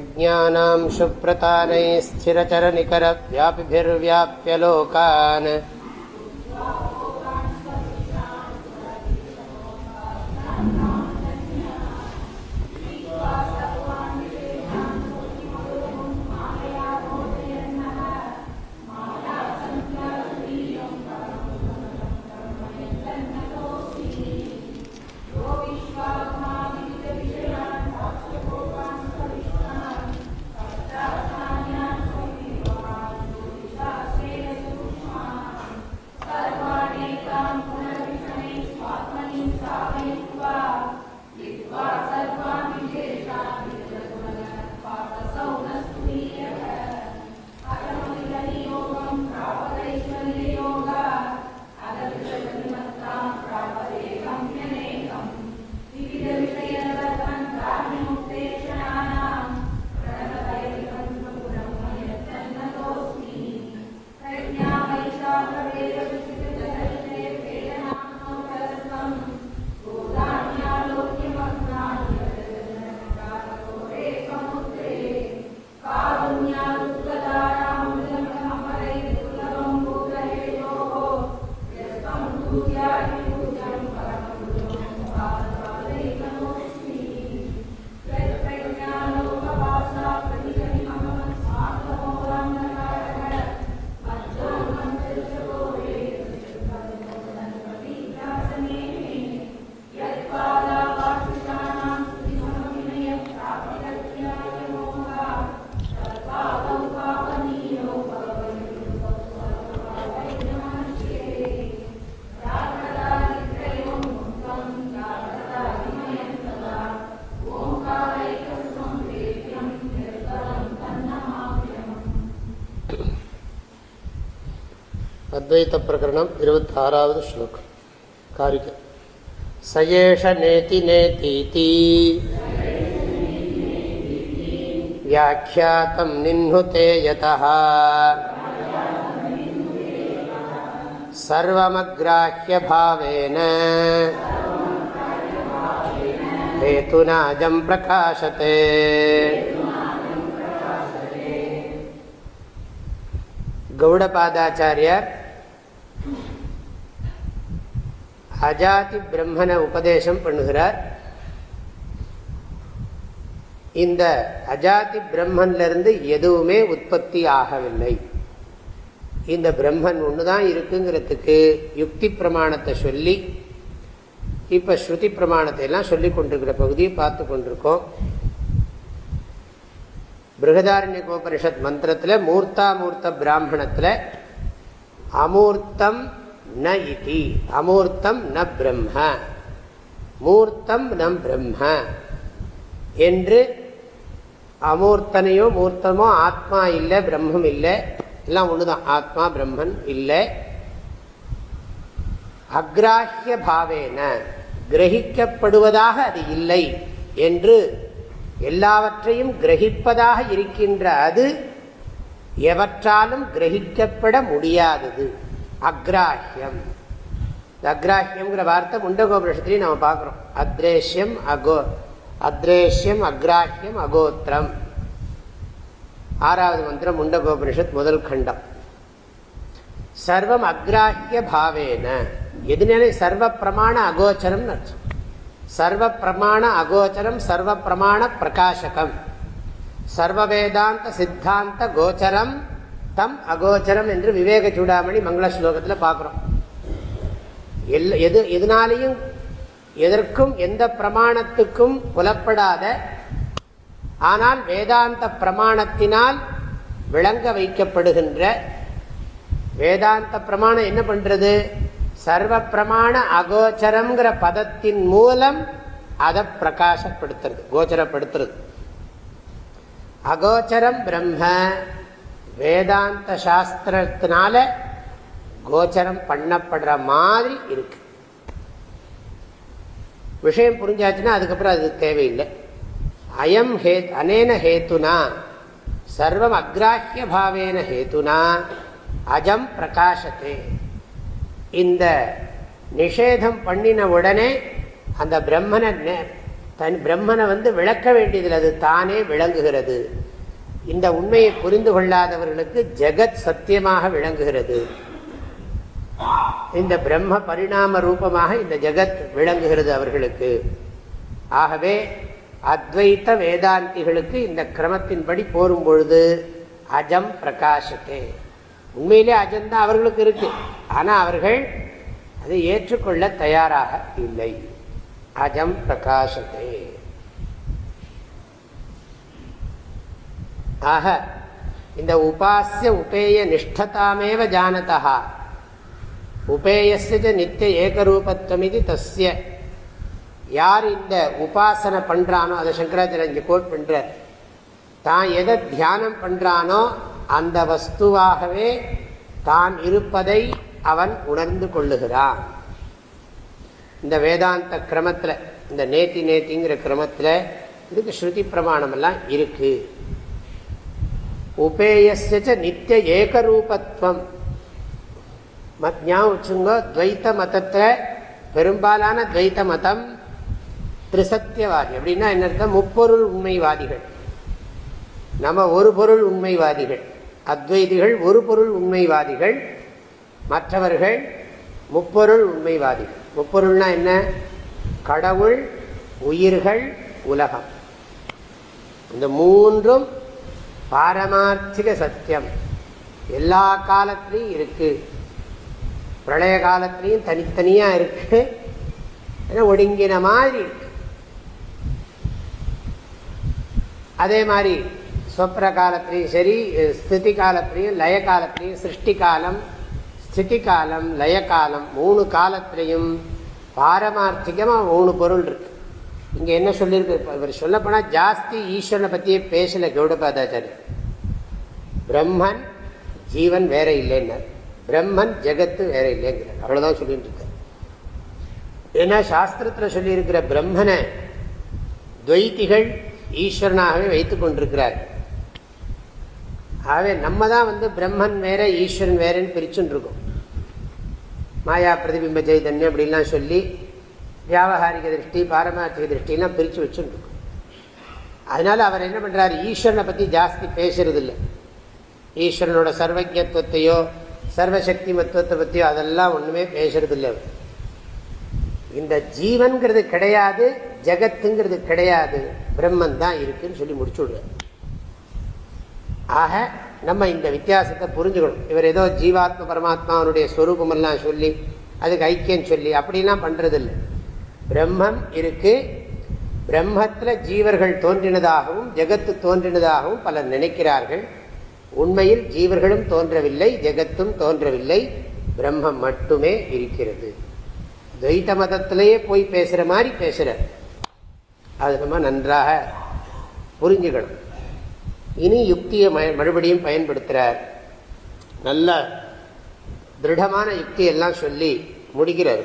प्रज्ञानां शुप्रतानैः स्थिरचरनिकरव्यापिभिर्व्याप्य लोकान्। அத்வைத்த பிரகரணம் இருபத்தி ஆறாவது ஸ்லோகம் காரிக சயேஷ நேதி நேதீதி व्याख्यातं निह्नुते यतः सर्वमग्राह्यभावेन हेतुनाजं प्रकाशते கௌடபாதாச்சாரியார் அஜாதி பிரம்மனை உபதேசம் பண்ணுகிறார். இந்த அஜாதி பிரம்மன்லேருந்து எதுவுமே உற்பத்தி ஆகவில்லை. இந்த பிரம்மன் ஒன்று தான் இருக்குங்கிறதுக்கு யுக்தி பிரமாணத்தை சொல்லி இப்போ ஸ்ருதி பிரமாணத்தை எல்லாம் சொல்லி கொண்டிருக்கிற பகுதியை பார்த்து கொண்டிருக்கோம். பிருகதாரண்ய கோபனிஷத் மந்திரத்தில் மூர்த்தாமூர்த்த பிராமணத்தில் அமூர்த்தம் ந இதி அமூர்த்தம் ந பிரம்ம மூர்த்தம் நம் பிரம்ம என்று அமூர்த்தனையோ மூர்த்தமோ ஆத்மா இல்லை பிரம்மம் இல்லை எல்லாம் ஒன்றுதான் ஆத்மா பிரம்மன் இல்லை. அக்ராஹிய பாவேன. கிரகிக்கப்படுவதாக அது இல்லை என்று எல்லாவற்றையும் கிரகிப்பதாக இருக்கின்ற அது எவற்றாலும் கிரகிக்கப்பட முடியாதது. அக்ராஹியம். அக்ராஹியம்ங்கிற வார்த்தை முண்டகோபுரத்திலையும் நம்ம பார்க்குறோம். அத்ரேஷ்யம் அகோ அத்ரேஷ்யம் அக்ராஹியம் அகோத்திரம். ஆறாவது மந்திரம் முண்டகோபனிஷத் முதல் கண்டம். சர்வம் அக்ராஹிய பாவேன. எதுனாலே சர்வ பிரமாண அகோச்சரம்னு அர்த்தம். சர்வ பிரமாண அகோச்சரம் சர்வ பிரமாண பிரகாசகம் சர்வ வேதாந்த சித்தாந்த கோச்சரம் தம் அகோச்சரம் என்று விவேக சூடாமணி மங்கள ஸ்லோகத்தில் பார்க்குறோம் எல் எது எதனாலையும் எதற்கும் எந்த பிரமாணத்துக்கும் புலப்படாத ஆனால் வேதாந்த பிரமாணத்தினால் விளங்க வைக்கப்படுகின்ற வேதாந்த பிரமாணம் என்ன பண்ணுறது சர்வ பிரமாண அகோச்சரம்ங்கிற பதத்தின் மூலம் அதை பிரகாசப்படுத்துறது கோச்சரப்படுத்துறது. அகோச்சரம் பிரம்ம வேதாந்த சாஸ்திரத்தினால கோச்சரம் பண்ணப்படுற மாதிரி இருக்கு. விஷயம் புரிஞ்சாச்சுன்னா அதுக்கப்புறம் அது தேவையில்லை. அயம் ஹே அனேன ஹேத்துனா சர்வம் அக்ராஹிய பாவேன ஹேத்துனா அஜம் பிரகாசத்தே இந்த நிஷேதம் பண்ணின உடனே அந்த பிரம்மனை தன் பிரம்மனை வந்து விளக்க வேண்டியதில் அது தானே விளங்குகிறது. இந்த உண்மையை புரிந்து கொள்ளாதவர்களுக்கு ஜெகத் சத்தியமாக விளங்குகிறது. இந்த பிரம்ம பரிணாம ரூபமாக இந்த ஜெகத் விளங்குகிறது அவர்களுக்கு. ஆகவே அத்வைத்த வேதாந்திகளுக்கு இந்த கிரமத்தின்படி போரும் பொழுது அஜம் பிரகாசத்தே உண்மையிலே அஜந்தான் அவர்களுக்கு இருக்கு. ஆனால் அவர்கள் அதை ஏற்றுக்கொள்ள தயாராக இல்லை. அஜம் பிரகாசத்தே ஆக இந்த உபாசிய உபேய நிஷ்டதாமேவ ஜானதா உபேயஸ்ய நித்திய ஏகரூபத்துவம் இது தஸ்ய. யார் இந்த உபாசனை பண்ணுறானோ அதை சங்கராச்சாரிய இங்கே கோட் பண்றார். தான் எதை தியானம் பண்ணுறானோ அந்த வஸ்துவாகவே தான் இருப்பதை அவன் உணர்ந்து கொள்ளுகிறான். இந்த வேதாந்த கிரமத்தில் இந்த நேத்தி நேத்திங்கிற கிரமத்தில் இதுக்கு ஸ்ருதி பிரமாணமெல்லாம் இருக்குது உபேயச நித்திய ஏகரூபத்துவம் ஞாபகம் வச்சுங்க துவைத்த மதத்தில் பெரும்பாலான துவைத்த மதம் திரிசத்தியவாதி அப்படின்னா என்ன அர்த்தம்? முப்பொருள் உண்மைவாதிகள். நம்ம ஒரு பொருள் உண்மைவாதிகள். அத்வைதிகள் ஒரு பொருள் உண்மைவாதிகள். மற்றவர்கள் முப்பொருள் உண்மைவாதிகள். முப்பொருள்னா என்ன? கடவுள் உயிர்கள் உலகம். இந்த மூன்றும் பாரமார்த்திக சத்தியம். எல்லா காலத்திலையும் இருக்கு. பிரளய காலத்திலையும் தனித்தனியாக இருக்கு. ஒடுங்கின மாதிரி இருக்கு. அதே மாதிரி சொப்ர காலத்திலையும் சரி ஸ்திதி காலத்திலையும் லய காலத்திலையும் சிருஷ்டி காலம் ஸ்திதி காலம் லய காலம் மூணு காலத்திலையும் பாரமார்த்திகமாக மூணு பொருள் இருக்கு. இங்கே என்ன சொல்லியிருக்கு? இவர் சொல்லப்போனால் ஜாஸ்தி ஈஸ்வரனை பற்றியே பேசல கௌடபாதாச்சாரியர் பிரம்மன் ஜீவன் வேற இல்லைன்னார். பிரம்மன் ஜெகத்து வேற இல்லைங்கிறார். அவ்வளோதான் சொல்லிட்டு இருக்கார் ஏன்னா சாஸ்திரத்தில் சொல்லியிருக்கிற பிரம்மனை துவைத்திகள் ஈஸ்வரனாகவே வைத்துக் கொண்டிருக்கிறார். ஆகவே நம்ம தான் வந்து பிரம்மன் வேற ஈஸ்வரன் வேறன்னு பிரிச்சுன்னு இருக்கோம். மாயா பிரதிபிம்ப சைதன்யம் அப்படின்லாம் சொல்லி வியாபகாரிக திருஷ்டி பாரமார்த்திக திருஷ்டிலாம் பிரித்து வச்சுட்டு அதனால் அதனால அவர் என்ன பண்றாரு? ஈஸ்வரனை பற்றி ஜாஸ்தி பேசுறதில்லை. ஈஸ்வரனோட சர்வஜத்துவத்தையோ சர்வசக்தி மத்துவத்தை பற்றியோ அதெல்லாம் ஒன்றுமே பேசுறதில்லை இந்த ஜீவன்கிறது கிடையாது ஜெகத்துங்கிறது கிடையாது பிரம்மன் தான் இருக்குன்னு சொல்லி முடிச்சு விடுறார். ஆக நம்ம இந்த வித்தியாசத்தை புரிஞ்சுக்கணும். இவர் ஏதோ ஜீவாத்ம பரமாத்மாவனுடைய ஸ்வரூபமெல்லாம் சொல்லி அதுக்கு ஐக்கியம் சொல்லி அப்படிலாம் பண்ணுறதில்லை பிரம்மம் இருக்கு. பிரம்மத்தில் ஜீவர்கள் தோன்றினதாகவும் ஜெகத்து தோன்றினதாகவும் பலர் நினைக்கிறார்கள். உண்மையில் ஜீவர்களும் தோன்றவில்லை ஜெகத்தும் தோன்றவில்லை. பிரம்மம் மட்டுமே இருக்கிறது. துவைத்த மதத்திலேயே போய் பேசுகிற மாதிரி பேசுகிற அது நம்ம நன்றாக புரிஞ்சுக்கணும். இனி யுக்தியை மறுபடியும் பயன்படுத்துகிறார் நல்ல திருடமான யுக்தி எல்லாம் சொல்லி முடிக்கிறார்.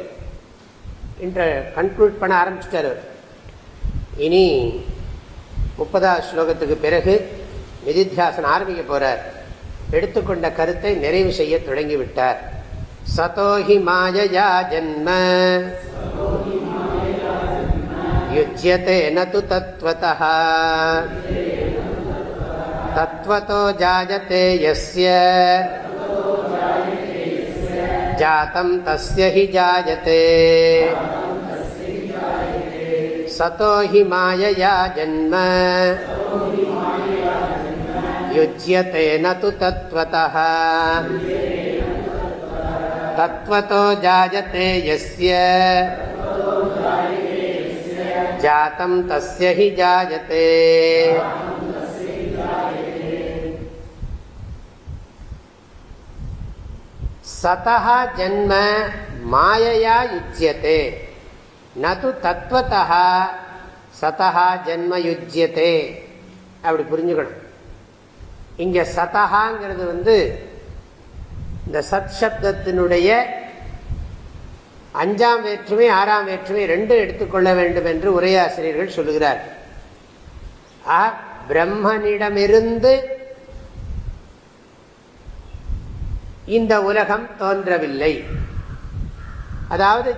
கன்க்ளூட் பண்ண ஆரம்பிச்சிட்டார் இனி முப்பதாவது ஸ்லோகத்துக்கு பிறகு நிதித்தியாசனம் ஆரம்பிக்க போறார். எடுத்துக்கொண்ட கருத்தை நிறைவு செய்ய தொடங்கிவிட்டார். சதோஹி மாயயா ஜன்ம. யுஜ்யத்தை நது தத்வத தத்வதோ ஜாயத்தை எஸ்ய जातं तस्य हि जायते। सतो हि मायया जन्म। युज्यते न तु तत्त्वतः। तत्त्वतो जायते यस्य। जातं तस्य हि जायते। சதா ஜன்ம மாயையா யுஜ்யத்தே நது தத்துவத்தா சதா ஜன்ம யுஜ்யத்தே அப்படி புரிஞ்சுக்கணும். இங்கே சதகாங்கிறது வந்து இந்த சத் சப்தத்தினுடைய அஞ்சாம் வேற்றுமை ஆறாம் வேற்றுமை ரெண்டும் எடுத்துக்கொள்ள வேண்டும் என்று உரையாசிரியர்கள் சொல்லுகிறார் பிரம்மனிடமிருந்து இந்த உலகம் தோன்றவில்லை. அதாவது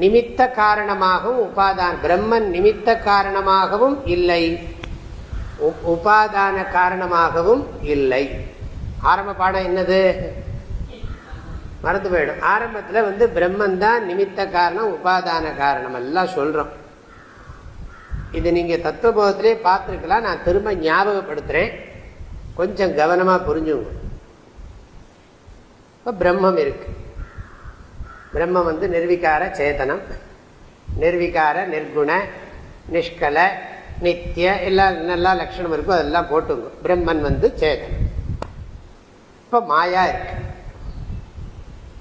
நிமித்த காரணமாகவும் உபாதான பிரம்மன் நிமித்த காரணமாகவும் இல்லை. உபாதான காரணமாகவும் இல்லை. ஆரம்ப பாடம் என்னது? மறந்து போயிடும். ஆரம்பத்தில் வந்து பிரம்மன் தான் நிமித்த காரணம் உபாதான காரணம் எல்லாம் சொல்கிறோம் இது நீங்கள் தத்துவபோதத்திலே பார்த்துருக்கலாம். நான் திரும்ப ஞாபகப்படுத்துகிறேன் கொஞ்சம் கவனமாக புரிஞ்சுங்க. இப்போ பிரம்மம் இருக்கு. பிரம்மம் வந்து நிர்விகார சேதனம் நிர்விகார நிர்குண நிஷ்கல நித்திய எல்லாம் நல்லா லட்சணம் இருக்கும் அதெல்லாம் போட்டுங்க. பிரம்மன் வந்து சேதனம். இப்போ மாயா இருக்கு.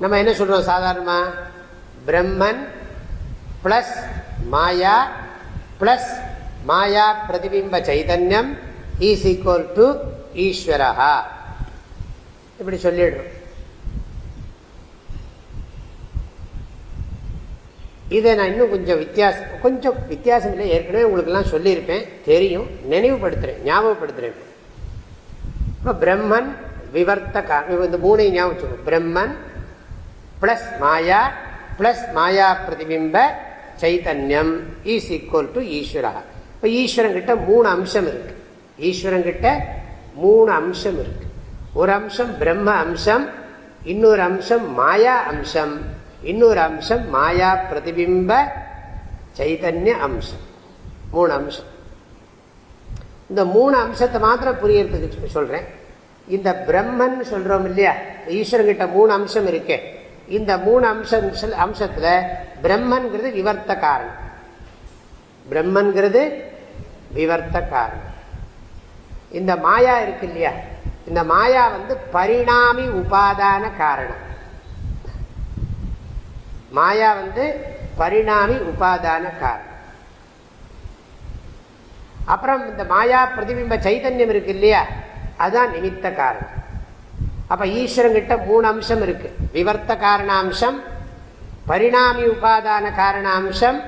நம்ம என்ன சொல்றோம் சாதாரணமா? பிரம்மன் பிளஸ் மாயா பிளஸ் மாயா பிரதிபிம்ப சைதன்யம் ஈஸ் ஈக்குவல் டு ஈஸ்வரா இப்படி சொல்லிடுறோம். இதை நான் இன்னும் கொஞ்சம் வித்தியாசம் கொஞ்சம் வித்தியாசம் இல்லை ஏற்கனவே உங்களுக்கெல்லாம் சொல்லியிருப்பேன். தெரியும். நினைவுபடுத்துறேன். ஞாபகப்படுத்துறேன். இப்போ பிரம்மன் விவர்த்த இந்த மூணையும் ஞாபகம் பிரம்மன் பிளஸ் மாயா பிளஸ் மாயா பிரதிபிம்ப சைத்தன்யம் இஸ் ஈக்குவல் டு ஈஸ்வரா. இப்போ ஈஸ்வரங்கிட்ட மூணு அம்சம் இருக்கு. ஈஸ்வரங்கிட்ட மூணு அம்சம் இருக்கு. ஒரு அம்சம் பிரம்ம அம்சம் இன்னொரு அம்சம் மாயா அம்சம். இன்னொரு அம்சம் மாயா பிரதிபிம்ப சைதன்ய அம்சம். மூணு அம்சம். இந்த மூணு அம்சத்தை மாத்திரம் புரியறதுக்கு சொல்றேன். இந்த பிரம்மன் சொல்றோம் இல்லையா? ஈஸ்வரங்கிட்ட மூணு அம்சம் இருக்கு. இந்த மூணு அம்சம் அம்சத்துல பிரம்மன்கிறது விவர்த்த காரணம். பிரம்மன்கிறது விவர்த்த காரணம். இந்த மாயா இருக்கு இல்லையா? இந்த மாயா வந்து பரிணாமி உபாதான காரணம். மாயா வந்து பரிணாமி உபாதான காரணம். அப்புறம் இந்த மாயா பிரதிபிம்ப சைதன்யம் இருக்கு இல்லையா? அதுதான் நிமித்த காரணம். அப்ப ஈஸ்வரங்கிட்ட மூணு அம்சம் இருக்கு. விவர்த்த காரணாம்சம் பரிணாமி உபாதான காரணாம்சம்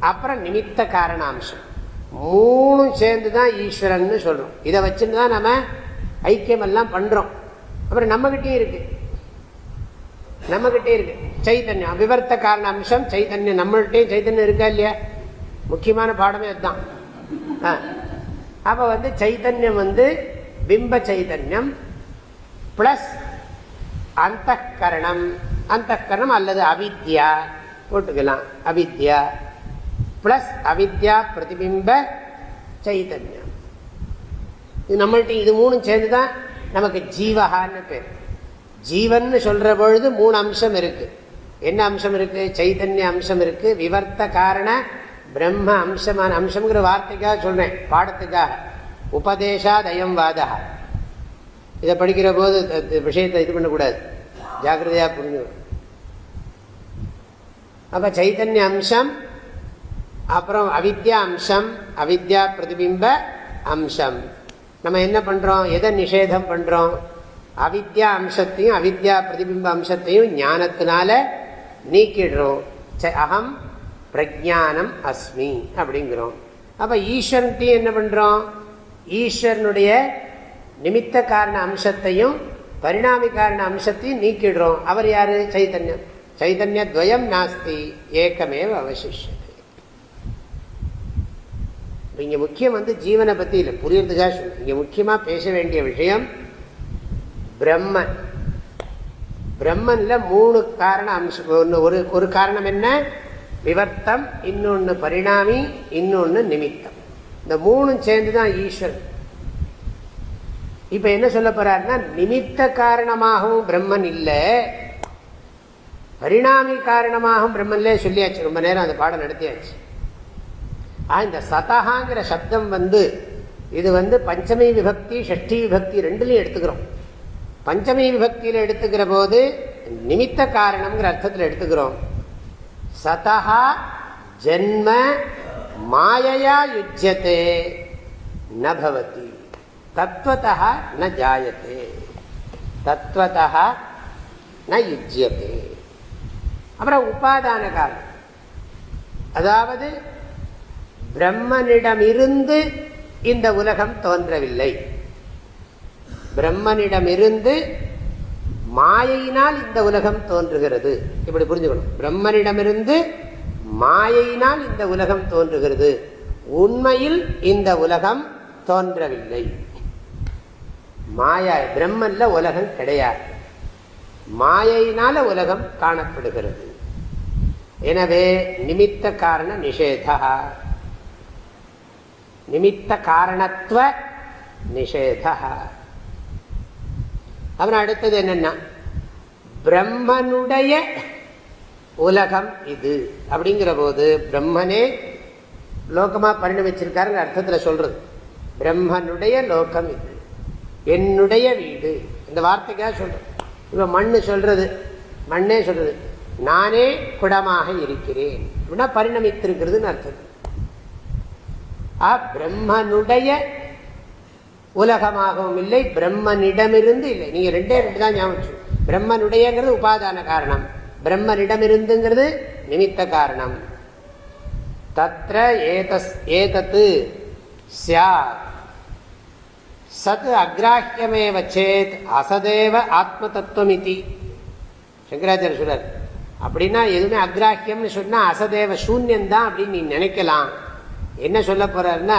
அப்புறம் நிமித்த காரணாம்சம். மூணும் சேர்ந்து தான் ஈஸ்வரன் சொல்றோம். இதை வச்சுன்னு தான் நம்ம ஐக்கியம் எல்லாம் பண்றோம். அப்புறம் நம்மகிட்டயும் இருக்கு. நம்மகிட்டே இருக்கு. சைதன்யம் விவர்த்த காரண அம்சம் சைதன்யம். நம்மள்கிட்டயும் சைதன்யம் இருக்கா இல்லையா? முக்கியமான பாடமே அதுதான். அப்போ வந்து சைதன்யம் வந்து பிம்ப சைதன்யம் பிளஸ் அந்த கரணம் அந்த கரணம் அல்லது அவித்யா. போட்டுக்கலாம். அவித்யா பிளஸ் அவித்யா பிரதிபிம்ப சைதன்யம். இது நம்மள்ட்ட இது மூணும் சேர்ந்துதான் நமக்கு ஜீவகான்னு பேர். ஜீவன் சொல்ற பொழுது மூணு அம்சம் இருக்குது என்ன அம்சம் இருக்கு? சைதன்ய அம்சம் இருக்கு. விவர்த்த காரண பிரம்ம அம்சமான அம்சம்ங்கிற வார்த்தைக்காக சொல்றேன். பாடத்துக்காக. உபதேசாதயம் வாதா. இதை படிக்கிற போது விஷயத்தை இது பண்ணக்கூடாது. ஜாக்கிரதையா புரிஞ்சு. அப்ப சைத்தன்ய அம்சம் அப்புறம் அவித்யா அம்சம் அவித்யா பிரதிபிம்ப அம்சம். நம்ம என்ன பண்றோம்? எதை நிஷேதம் பண்றோம்? அவித்யா அம்சத்தையும் அவித்யா பிரதிபிம்ப அம்சத்தையும் ஞானத்தினால நீக்கிடுறோம் அகம் பிரஜானம் அஸ்மி அப்படிங்கிறோம். அப்ப ஈஸ்வரன்ட்டையும் என்ன பண்றோம்? ஈஸ்வரனுடைய நிமித்த காரண அம்சத்தையும் பரிணாமி காரண அம்சத்தையும் நீக்கிடுறோம். அவர் யாரு? சைதன்யம். சைதன்ய துவயம் நாஸ்தி. ஏக்கமேவ அவசிஷம் இங்க முக்கியம் வந்து ஜீவனை பத்தி இல்லை புரியறதுக்காக சொல்லு இங்க முக்கியமா பேச வேண்டிய விஷயம் பிரம்மன். பிரம்மன்ல மூணு காரண அம்சம் ஒரு ஒரு காரணம் என்ன? விவர்த்தம் இன்னொன்னு பரிணாமி இன்னொன்னு நிமித்தம். இந்த மூணும் சேர்ந்துதான் ஈஸ்வரன். இப்ப என்ன சொல்ல போறாருன்னா நிமித்த காரணமாகவும் பிரம்மன் இல்லை பரிணாமி காரணமாகவும் பிரம்மன்லே சொல்லியாச்சு. ரொம்ப நேரம் அந்த பாடம் நடத்தியாச்சு. இந்த சதகாங்கிற சப்தம் வந்து இது வந்து பஞ்சமி விபக்தி ஷஷ்டி விபக்தி ரெண்டுலையும் எடுத்துக்கிறோம். பஞ்சமி விபக்தியில் எடுத்துக்கிற போது நிமித்த காரணம்ங்கிற அர்த்தத்தில் எடுத்துக்கிறோம். சதா ஜென்ம மாயையா யுஜ்யத்தே நபவதி தத்வதா ந ஜாயத்தே தத்வதா ந யுஜ்யத்தே அப்புறம் உபாதான காரணம். அதாவது பிரம்மனிடமிருந்து இந்த உலகம் தோன்றவில்லை. பிரம்மனிடமிருந்து மாயையினால் இந்த உலகம் தோன்றுகிறது. இப்படி புரிஞ்சுக்கணும். பிரம்மனிடமிருந்து மாயையினால் இந்த உலகம் தோன்றுகிறது. உண்மையில் இந்த உலகம் தோன்றவில்லை. மாயா பிரம்மன்ல உலகம் கிடையாது. மாயையினால உலகம் காணப்படுகிறது. எனவே நிமித்த காரண நிஷேதா. நிமித்த காரணத்துவ நிஷேதா. அப்புறம் அடுத்தது என்னன்னா பிரம்மனுடைய உலகம் இது. அப்படிங்கிற போது பிரம்மனே லோகமா பரிணமிச்சிருக்காருங்கிற அர்த்தத்துல சொல்றது. பிரம்மனுடைய லோகம் இது. என்னுடைய வீடு. இந்த வார்த்தைக்காக சொல்றது. இப்போ மண்ணு சொல்றது. மண்ணே சொல்றது. நானே குடமாக இருக்கிறேன். அப்படின்னா பரிணமித்திருக்கிறதுன்னு அர்த்தம். பிரம்மனுடைய உலகமாகவும் இல்லை பிரம்மனிடமிருந்து இல்லை. நீங்க ரெண்டே ரெண்டு தான் ஞாபகம் பிரம்மனுடையங்கிறது உபாதான காரணம். பிரம்மனிடமிருந்துங்கிறது நிமித்த காரணம். தத்ர ஏதத்து சியாத் சத் அக்ராஹியமேவ சேத் அசதேவ ஆத்ம தத்துவம் இது சங்கராச்சாரிய சொல்றார். அப்படின்னா எதுவுமே அக்ராஹியம்னு சொன்னால் அசதேவ சூன்யம்தான் அப்படின்னு நீ நினைக்கலாம். என்ன சொல்ல போறாருன்னா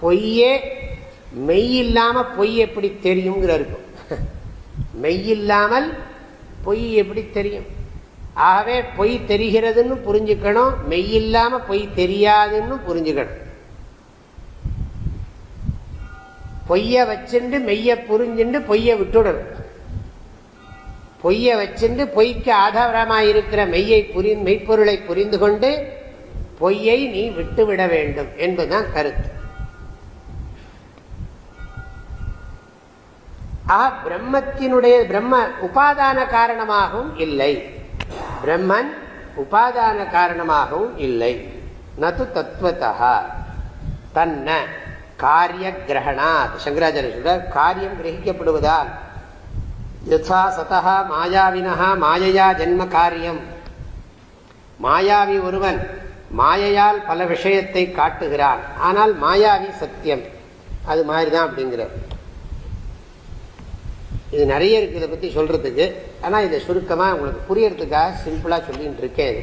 பொய்யே மெய் இல்லாம பொய் எப்படி தெரியுங்கிற இருக்கும். மெய் இல்லாமல் பொய் எப்படி தெரியும்? ஆகவே பொய் தெரிகிறதுன்னு புரிஞ்சுக்கணும் மெய் இல்லாம பொய் தெரியாதுன்னு புரிஞ்சுக்கணும். பொய்ய வச்சுண்டு மெய்ய புரிஞ்சுண்டு பொய்ய விட்டுடணும். பொய்ய வச்சுண்டு பொய்க்கு ஆதாரமாக இருக்கிற மெய்யை புரி மெய்ப்பொருளை புரிந்து கொண்டு பொய்யை நீ விட்டுவிட வேண்டும் என்பதுதான் கருத்து. ஆ பிரம்மத்தினுடைய பிரம்ம உபாதான காரணமாகவும் இல்லை. பிரம்மன் உபாதான காரணமாகவும் இல்லை. நது தத்துவத்தா தன்ன காரிய கிரகணாத் சங்கராச்சாரிய சொல்ற காரியம் கிரகிக்கப்படுவதால். யசா சதா மாயாவினா மாயையா ஜென்ம காரியம். மாயாவி ஒருவன் மாயையால் பல விஷயத்தை காட்டுகிறான். ஆனால் மாயாவி சத்தியம். அது மாதிரிதான் அப்படிங்கிற இது நிறைய இருக்கு இதை பத்தி சொல்றதுக்கு. ஆனா இதை சுருக்கமா உங்களுக்கு புரியறதுக்காக சிம்பிளா சொல்லிட்டு இருக்கேன்.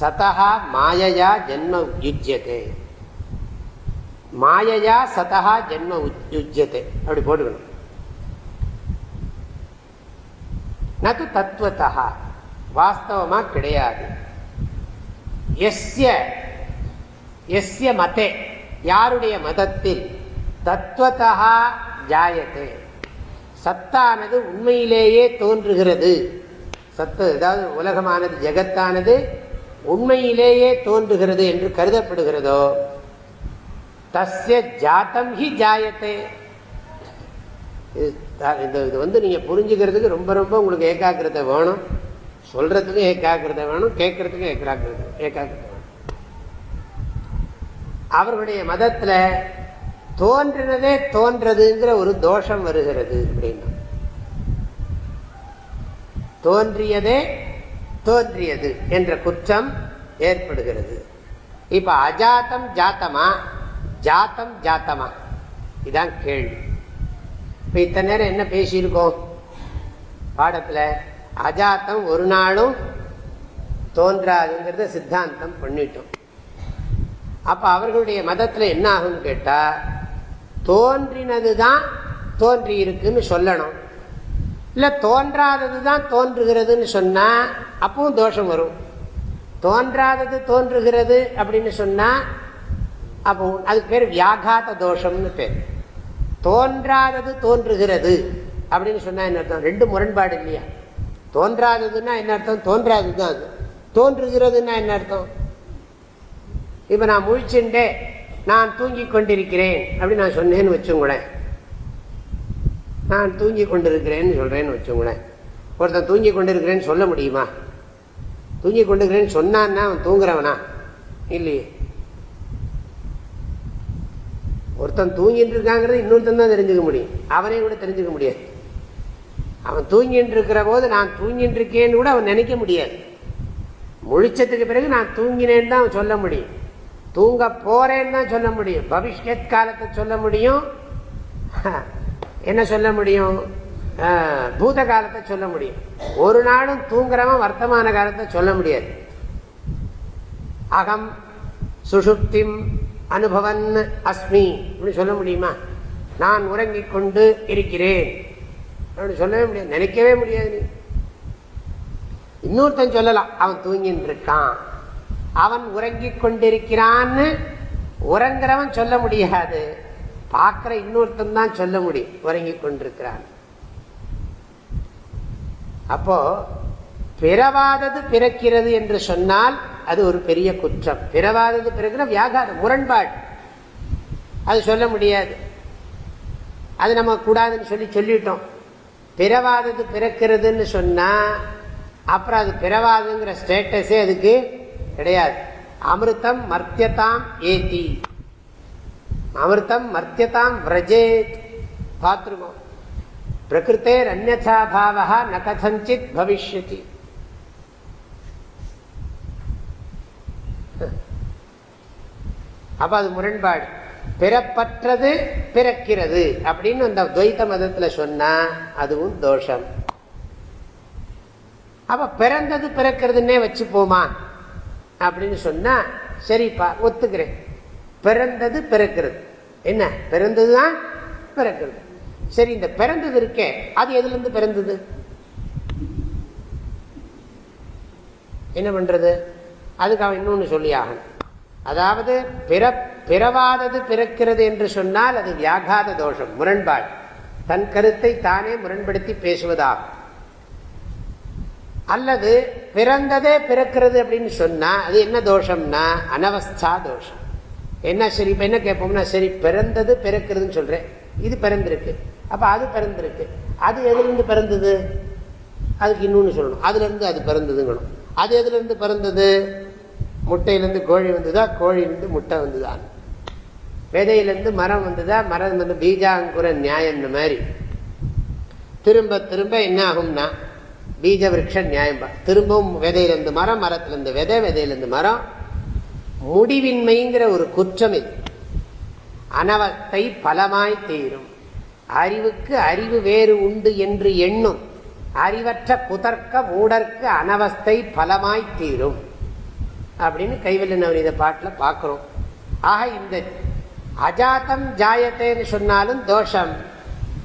சதகா மாயையா ஜென்ம யுஜ்யத்தை மாயையா சதா ஜென்ம யுஜ்யத்தை அப்படி போட்டுக்கணும். நது தத்துவத்தா வாஸ்தவமா கிடையாது. எஸ்ய எஸ்ய மதே. யாருடைய மதத்தில் தத்துவத்தா ஜாயத்தை சத்தானது உண்மையிலேயே தோன்றுகிறது. சத்து அதாவது உலகமானது ஜெகத்தானது உண்மையிலேயே தோன்றுகிறது என்று கருதப்படுகிறதோ? தஸ்ய ஜாத்தம் ஹி ஜாயத்தே. இது வந்து நீங்க புரிஞ்சுக்கிறதுக்கு ரொம்ப ரொம்ப உங்களுக்கு ஏகாக்கிரதை வேணும். சொல்றதுக்கும் ஏகாக்கிரத வேணும் கேட்கறதுக்கும் ஏகாகிரதை ஏகாகிரதை வேணும். அவர்களுடைய மதத்தில் தோன்றினதே தோன்றதுங்கிற ஒரு தோஷம் வருகிறது அப்படின்னா. தோன்றியதே தோன்றியது என்ற குற்றம் ஏற்படுகிறது. இப்ப அஜாத்தம் ஜாத்தமா? ஜாத்தம் ஜாத்தமா? இதான் கேள்வி. இப்ப இத்தனை நேரம் என்ன பேசியிருக்கோம்? பாடத்துல அஜாத்தம் ஒரு நாளும் தோன்றாதுங்கிறத சித்தாந்தம் பண்ணிட்டோம். அப்ப அவர்களுடைய மதத்துல என்ன ஆகும்னு கேட்டா தோன்றினது தான் தோன்றி இருக்குன்னு சொல்லணும். இல்லை தோன்றாதது தான் தோன்றுகிறதுன்னு சொன்னால் அப்பவும் தோஷம் வரும். தோன்றாதது தோன்றுகிறது அப்படின்னு சொன்னால் அப்போ அதுக்கு பேர் வியாகாத தோஷம்னு பேர். தோன்றாதது தோன்றுகிறது அப்படின்னு சொன்னால் என்ன அர்த்தம்? ரெண்டு முரண்பாடு இல்லையா? தோன்றாததுன்னா என்ன அர்த்தம்? தோன்றாதது தான் அது. தோன்றுகிறதுன்னா என்ன அர்த்தம்? இப்போ நான் முழிச்சுட்டேன். நான் தூங்கி கொண்டிருக்கிறேன் அப்படின்னு நான் சொன்னேன்னு வச்சுங்களேன். நான் தூங்கி கொண்டிருக்கிறேன்னு சொல்கிறேன்னு வச்சுங்களேன். ஒருத்தன் தூங்கி கொண்டிருக்கிறேன்னு சொல்ல முடியுமா? தூங்கி கொண்டிருக்கிறேன்னு சொன்னான்னா அவன் தூங்குறவனா? இல்லையே. ஒருத்தன் தூங்கிட்டு இருக்காங்கிறது இன்னொருத்தன் தான் தெரிஞ்சுக்க முடியும். அவனே கூட தெரிஞ்சுக்க முடியாது. அவன் தூங்கிட்டு இருக்கிற போது நான் தூங்கிட்டு இருக்கேன்னு கூட அவன் நினைக்க முடியாது. முழிச்சதுக்கு பிறகு நான் தூங்கினேன்னு தான் அவன் சொல்ல முடியும். தூங்க போறேன்னு தான் சொல்ல முடியும். பவிஷ்யத் காலத்தை சொல்ல முடியும். என்ன சொல்ல முடியும்? பூத காலத்தை சொல்ல முடியும். ஒரு நாளும் தூங்குறவன் வர்த்தமான காலத்தை சொல்ல முடியாது. அகம் சுஷுப்திம் அனுபவன் அஸ்மி. அப்படின்னு சொல்ல முடியுமா? நான் உறங்கிக் கொண்டு இருக்கிறேன். அப்படின்னு சொல்லவே முடியாது. நினைக்கவே முடியாது. இன்னொருத்தன் சொல்லலாம் அவன் தூங்கின்னு இருக்கான். அவன் உறங்கிக் கொண்டிருக்கிறான்னு உறங்குறவன் சொல்ல முடியாது. பார்க்கிற இன்னொருத்தன் தான் சொல்ல முடியும். உறங்கிக் கொண்டிருக்கிறான் அப்போ பிறவாதது பிறக்கிறது என்று சொன்னால் அது ஒரு பெரிய குற்றம். பிறவாதது பிறகுற வியாகாரம் முரண்பாடு. அது சொல்ல முடியாது. அது நம்ம கூடாதுன்னு சொல்லி சொல்லிட்டோம். பிறவாதது பிறக்கிறதுன்னு சொன்னா அப்புறம் அது பிறவாதுங்கிற ஸ்டேட்டஸே அதுக்கு கிடையாது. அமிர்தம் மர்த்தியதாம் ஏதி. அமிர்தம் மர்த்தியதாம் விரஜேத். பார்த்துருக்கோம். பிரகிருத்தே அந்நா பாவா ந கதஞ்சித் பவிஷ்யதி. அப்ப அது முரண்பாடு. பிறப்பற்றது பிறக்கிறது அப்படின்னு அந்த துவைத்த மதத்தில் சொன்னா அதுவும் தோஷம். அப்ப பிறந்தது பிறக்கிறதுன்னே வச்சுப்போமா? அப்படின்னு சொன்னா சரிப்பா ஒத்துக்கிறேன். பிறந்தது பிறக்கிறது. என்ன? பிறந்ததுதான் பிறக்கிறது. சரி இந்த பிறந்தது இருக்கே அது எதுல இருந்து பிறந்தது? என்ன பண்றது? அதுக்கு அவன் இன்னொன்னு சொல்லி ஆகணும். அதாவது பிற பிறவாதது பிறக்கிறது என்று சொன்னால் அது வியாகாத தோஷம் முரண்பாடு. தன் கருத்தை தானே முரண்படுத்தி பேசுவதாகும். அல்லது பிறந்ததே பிறக்கிறது அப்படின்னு சொன்னால் அது என்ன தோஷம்னா அனவஸ்தா தோஷம். என்ன சரி இப்போ என்ன கேட்போம்னா சரி பிறந்தது பிறக்கிறதுன்னு சொல்கிறேன் இது பிறந்திருக்கு. அப்போ அது பிறந்திருக்கு. அது எதுலேருந்து பிறந்தது? அதுக்கு இன்னொன்று சொல்லணும். அதுலேருந்து அது பிறந்ததுங்கணும். அது எதுலேருந்து பிறந்தது? முட்டையிலேருந்து கோழி வந்ததா? கோழியிலிருந்து முட்டை வந்ததான் விதையிலேருந்து மரம் வந்ததா? மரம் வந்து பீஜாங்குர நியாயம் இந்த மாதிரி. திரும்ப திரும்ப என்ன ஆகும்னா பீஜ விரக்ஷ நியாயம். திரும்பவும் விதையிலிருந்து மரம் மரத்திலிருந்து விதை விதையிலிருந்து மரம். முடிவின்மைங்கிற ஒரு குற்றம் இது. அனவத்தை பலமாய் தீரும். அறிவுக்கு அறிவு வேறு உண்டு என்று எண்ணும். அறிவற்ற புதர்க்க மூடர்க்கு அனவஸ்தை பலமாய் தீரும். அப்படின்னு கைவல்ல நவநீத பாட்டில் பார்க்குறோம். ஆக இந்த அஜாத்தம் ஜாயத்தேன்னு சொன்னாலும் தோஷம்.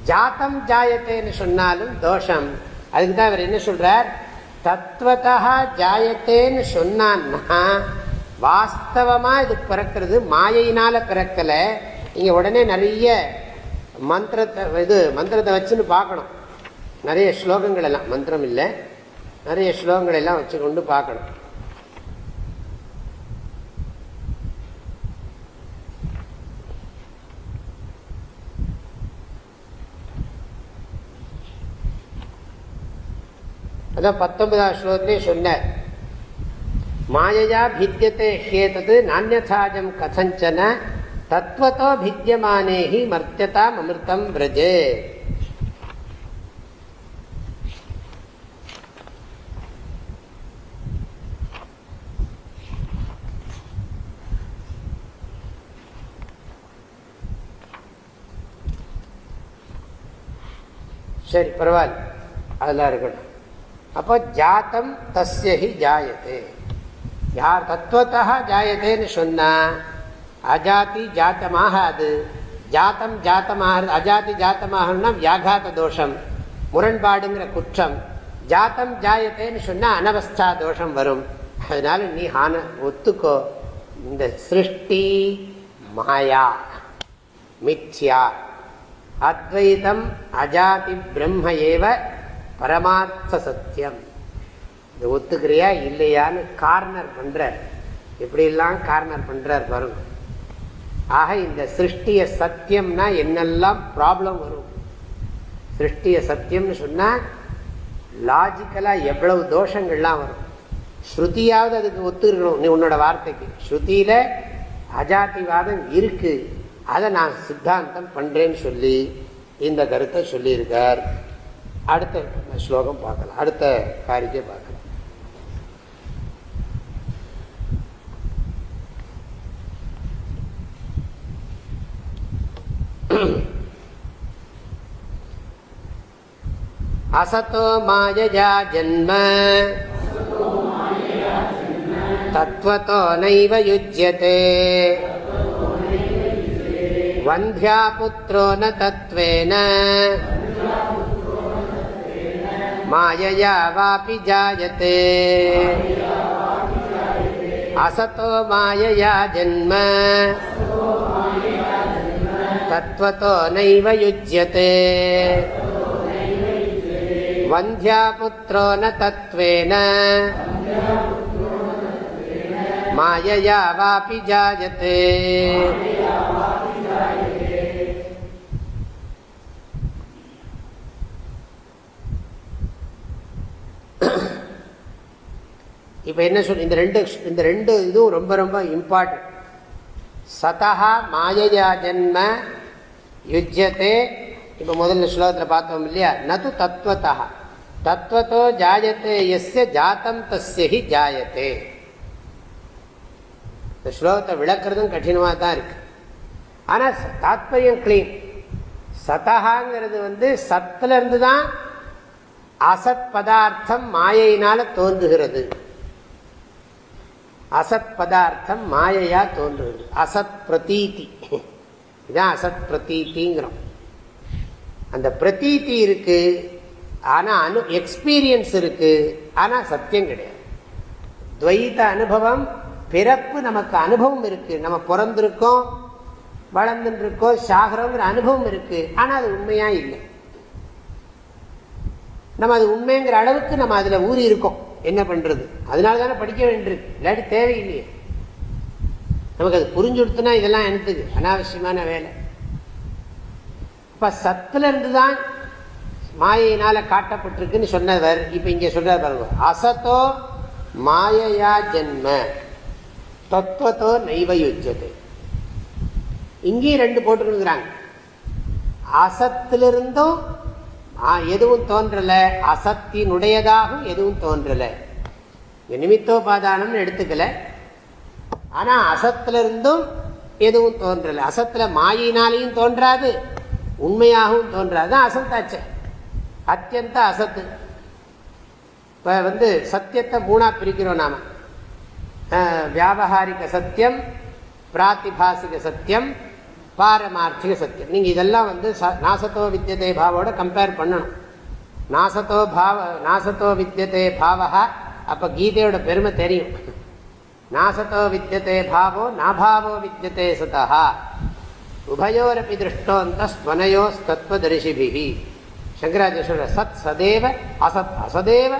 ஜாத்தம் ஜாயத்தேன்னு சொன்னாலும் தோஷம். அதுக்கு தான் அவர் என்ன சொல்றார்? தத்துவத்தா ஜாயத்தேன்னு சொன்னான்னா வாஸ்தவமா இது பிறக்கிறது மாயையினால் பிறக்கல. இங்க உடனே நிறைய மந்திரத்தை இது மந்திரத்தை வச்சுன்னு பார்க்கணும். நிறைய ஸ்லோகங்கள் எல்லாம் மந்திரம் இல்லை. நிறைய ஸ்லோகங்கள் எல்லாம் வச்சு கொண்டு பார்க்கணும். அதான் பத்தொன்பதாம் ஸ்லோகத்திலே சொன்னார் மாயையா பித்தியத்தை ஹேதது நானியசாஜம் கதஞ்சன தத்துவத்தோ பித்தியமானேஹி மர்த்தியதாம் அமிர்தம் பிரஜே சரி பரவாயில்ல அதெல்லாம் இருக்கட்டும் அப்போ ஜாத்தம் தஸ்யஹி ஜாயத்தே யார் தத்துவத்தா ஜாயத்தேன்னு சொன்னால் அஜாதி ஜாத்தமாகாது. ஜாத்தம் ஜாத்தமாக அஜாதி ஜாத்தமாகனா வியாகாத தோஷம் முரண்பாடுங்கிற குற்றம். ஜாத்தம் ஜாயத்தேன்னு சொன்னால் அனவஸ்தா தோஷம் வரும். அதனால நீ ஆன ஒத்துக்கோ. இந்த சிருஷ்டி மாயா மித்யா. அத்வைதம் அஜாதி பிரம்ம ஏவ பரமார்த்த சத்தியம். இது ஒத்துக்கிறியா இல்லையான்னு கார்னர் பண்றார். எப்படிலாம் கார்னர் பண்றார் பாருங்க. ஆக இந்த சிருஷ்டிய சத்தியம்னா என்னெல்லாம் ப்ராப்ளம் வரும்? சிருஷ்டிய சத்தியம்னு சொன்னா லாஜிக்கலா எவ்வளவு தோஷங்கள்லாம் வரும். ஸ்ருதியாவது அதுக்கு ஒத்துக்கணும் நீ உன்னோட வார்த்தைக்கு. ஸ்ருதியில அஜாதிவாதம் இருக்கு. அதை நான் சித்தாந்தம் பண்றேன்னு சொல்லி இந்த கருத்தை சொல்லியிருக்கார். அடுத்த ஸ்லோகம் பார்க்கலாம் அடுத்த காரியத்தை பார்க்கலாம் असतो मायया जन्म तत्त्वतो नैव युज्यते वन्ध्यापुत्रो न तत्त्वेन मायया असतो मायया जन्म। तत्त्वतो नैव युज्यते। न तत्त्वेन। मायया वापि जायते। இப்போ என்ன சொல் இந்த ரெண்டு இந்த ரெண்டு இதுவும் ரொம்ப ரொம்ப இம்பார்ட்டன்ட் சதா மாயையா ஜென்ம யுஜ்யத்தே இப்போ முதல்ல ஸ்லோகத்தில் பார்த்தோம் இல்லையா? நது தத்துவத்தா தத்துவத்தோ ஜாயத்தே எஸ்ய ஜாத்தம் தஸ்யி ஜாயத்தே இந்த ஸ்லோகத்தை விளக்குறதும் கடினமாக தான் இருக்கு. ஆனால் தாத்பரியம் கிளீன் சதகாங்கிறது வந்து சத்துலேருந்து தான் அசத் பதார்த்தம் மாயையினால தோன்றுகிறது. அசத் பதார்த்தம் மாயையா தோன்றுகிறது. அசத் பிரதீதி. இதுதான் அசத் பிரதீதிங்கிறோம். அந்த பிரதீதி இருக்கு ஆனா அனு எக்ஸ்பீரியன்ஸ் இருக்கு ஆனா சத்தியம் கிடையாது. துவைத அனுபவம் பிறப்பு நமக்கு அனுபவம் இருக்கு. நம்ம பிறந்திருக்கோம் வளர்ந்துட்டு இருக்கோம் சாகிறோங்கிற அனுபவம் இருக்கு. ஆனா அது உண்மையா இல்லை. நம்ம அது உண்மைங்கிற அளவுக்கு நம்ம அதுல ஊறி இருக்கோம் என்ன பண்றது? அதனால தானே படிக்க வேண்டியிருக்கு இல்லாட்டி தேவையில்லையே. நமக்கு அது புரிஞ்சு கொடுத்தனா இதெல்லாம் எனக்கு அனாவசியமான வேலை. இப்ப சத்துல இருந்துதான் மாயினால காட்டப்பட்டிருக்குன்னு சொன்னவர். இப்ப இங்க சொல்றாரு பாருங்க. அசத்தோ மாயையா ஜென்ம. தத்துவத்தோ நைவ இங்கேயும் ரெண்டு போட்டுக்கிறாங்க அசத்திலிருந்தும் எதுவும் தோன்றல. அசத்தினுடையதாகவும் எதுவும் தோன்றல. நிமித்தோபாதானம் எடுத்துக்கல. ஆனா அசத்துல இருந்தும் எதுவும் தோன்றல. அசத்துல மாயினாலையும் தோன்றாது. உண்மையாகவும் தோன்றாது. அசத்தாச்ச. அத்தியந்த அசத்து. இப்ப வந்து சத்தியத்தை மூணா பிரிக்கிறோம் நாம. வியாபகாரிக சத்தியம் பிராத்திபாசிக சத்தியம் பாரமார்த்திக சத்தியம். நீங்கள் இதெல்லாம் வந்து நாசத்தோ வித்தியதே பாவோட கம்பேர் பண்ணணும். நாசத்தோ பாவ நாசத்தோ வித்தியதே பாவா அப்போ கீதையோட பெருமை தெரியும். நாசத்தோ வித்தியதே பாவோ நாபாவோ வித்தியதே சதா உபயோரப்பி திருஷ்டோந்த ஸ்வனயோஸ்தத்வதரிசிபிஹி சங்கராஜ சொல்ற சத் சதேவ அசத் அசதேவ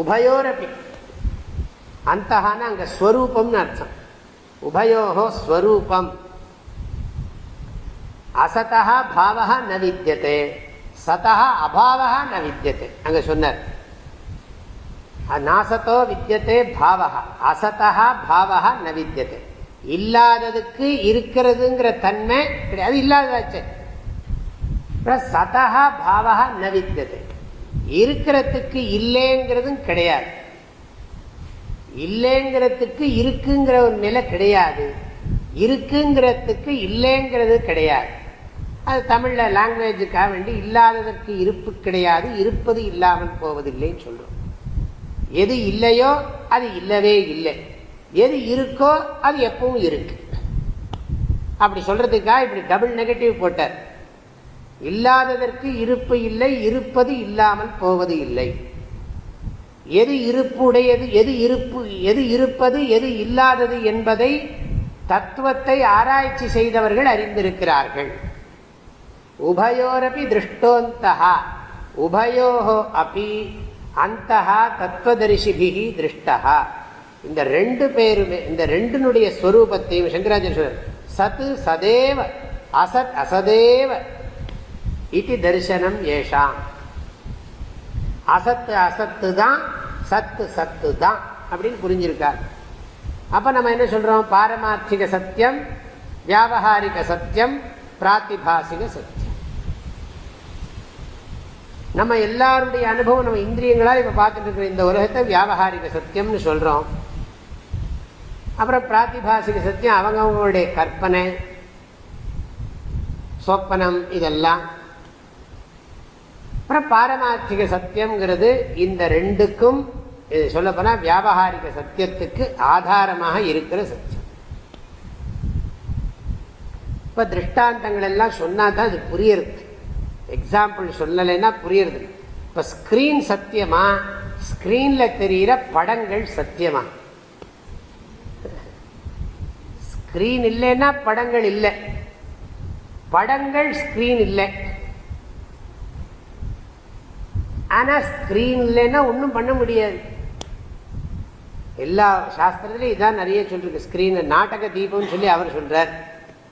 உபயோரப்பி அந்தஹான அங்கே ஸ்வரூபம்னு அர்த்தம். உபயோகோ ஸ்வரூபம். அசதா பாவகா ந வித்தியதே சதா அபாவகா ந வித்தியதே அங்க சொன்னார். நாசத்தோ வித்தியதே பாவகா அசதா பாவகா ந வித்தியதே இல்லாததுக்கு இருக்கிறதுங்கிற தன்மை கிடையாது இல்லாததாச்சு. சதா பாவகா ந வித்தியதே இருக்கிறதுக்கு இல்லைங்கிறதும் கிடையாது. இல்லைங்கிறதுக்கு இருக்குங்கிற ஒரு நிலை கிடையாது. இருக்குங்கிறதுக்கு இல்லைங்கிறது கிடையாது. அது தமிழில் லாங்குவேஜுக்காக வேண்டி இல்லாததற்கு இருப்பு கிடையாது இருப்பது இல்லாமல் போவதில்லைன்னு சொல்கிறோம் எது இல்லையோ அது இல்லவே இல்லை. எது இருக்கோ அது எப்பவும் இருக்கு. அப்படி சொல்கிறதுக்காக இப்படி டபுள் நெகட்டிவ் போட்டார். இல்லாததற்கு இருப்பு இல்லை இருப்பது இல்லாமல் போவது இல்லை. எது இருப்பு உடையது எது இருப்பு எது இருப்பது எது இல்லாதது என்பதை தத்துவத்தை ஆராய்ச்சி செய்தவர்கள் அறிந்திருக்கிறார்கள். உபயோரபி திருஷ்டோந்தா உபயோ அப்பி அந்த தத்துவதரிசிபிகி திருஷ்டா இந்த ரெண்டு பேருமே இந்த ரெண்டுனுடைய ஸ்வரூபத்தையும் சங்கராஜன் சொல்ற சத்து சதேவ அசத் அசதேவ இது தரிசனம் ஏஷாம். அசத்து அசத்து தான் சத்து சத்து தான் அப்படின்னு புரிஞ்சிருக்கார். அப்ப நம்ம என்ன சொல்றோம்? பாரமார்த்திக சத்தியம் வியாபகாரிக சத்தியம் பிராத்திபாசிக சத்தியம். நம்ம எல்லாருடைய அனுபவம் நம்ம இந்திரியங்களால் இப்போ பார்த்துட்டு இருக்கிற இந்த உலகத்தை வியாபகாரிக சத்தியம்னு சொல்கிறோம் அப்புறம் பிராத்திபாசிக சத்தியம் அவங்கவுங்களுடைய கற்பனை சொப்பனம் இதெல்லாம். அப்புறம் பாரமார்த்திக சத்தியம்ங்கிறது இந்த ரெண்டுக்கும் சொல்ல சொல்லப்போனால் வியாபகாரிக சத்தியத்துக்கு ஆதாரமாக இருக்கிற சத்தியம். இப்போ திருஷ்டாந்தங்கள் எல்லாம் சொன்னா தான் அது புரியறது. எக்ஸாம்பிள் சொல்லலைன்னா புரியறது இப்ப ஸ்கிரீன் சத்தியமா? ஸ்கிரீன்ல தெரிகிற படங்கள் சத்தியமா? ஸ்கிரீன் இல்லைன்னா படங்கள் இல்லை. படங்கள் ஸ்கிரீன் இல்லை. ஆனா ஸ்கிரீன் இல்லைன்னா ஒன்றும் பண்ண முடியாது. எல்லா சாஸ்திரத்திலையும் இதான் நிறைய சொல்லிருக்கு. ஸ்கிரீன் நாடக தீபம்னு சொல்லி அவர் சொல்றார்.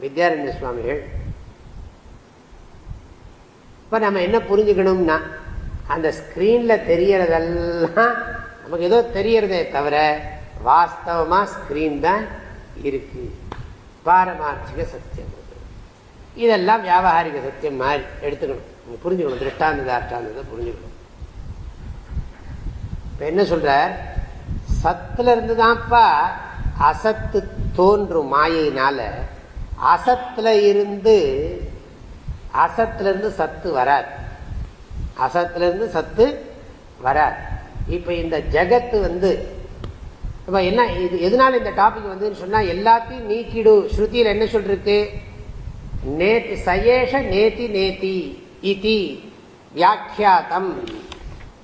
வித்யாரண்ய சுவாமிகள். இப்ப நம்ம என்ன புரிஞ்சுக்கணும்னா அந்த ஸ்கிரீன்ல தெரியறதெல்லாம் நமக்கு ஏதோ தெரியறதே தவிர வாஸ்தவமா ஸ்கிரீன் தான் இருக்கு. பாரமார்த்திக சத்தியம். இதெல்லாம் வியாபாரிக சத்தியம் மாதிரி எடுத்துக்கணும். புரிஞ்சுக்கணும். திருஷ்டாந்ததாஷ்டாந்ததை புரிஞ்சுக்கணும். இப்ப என்ன சொல்ற சத்துல இருந்து தான்ப்பா அசத்து தோன்றும் மாயினால அசத்துல இருந்து அசத்துலேருந்து சத்து வராது. அசத்துலேருந்து சத்து வராது. இப்போ இந்த ஜகத்து வந்து இப்போ என்ன இது எதனால இந்த டாபிக் வந்து சொன்னால் எல்லாத்தையும் நீக்கிடு. ஸ்ருதியில் என்ன சொல்லிருக்கு? நேத்தி சயேஷ நேத்தி நேத்தி இதி வியாக்கியாத்தம்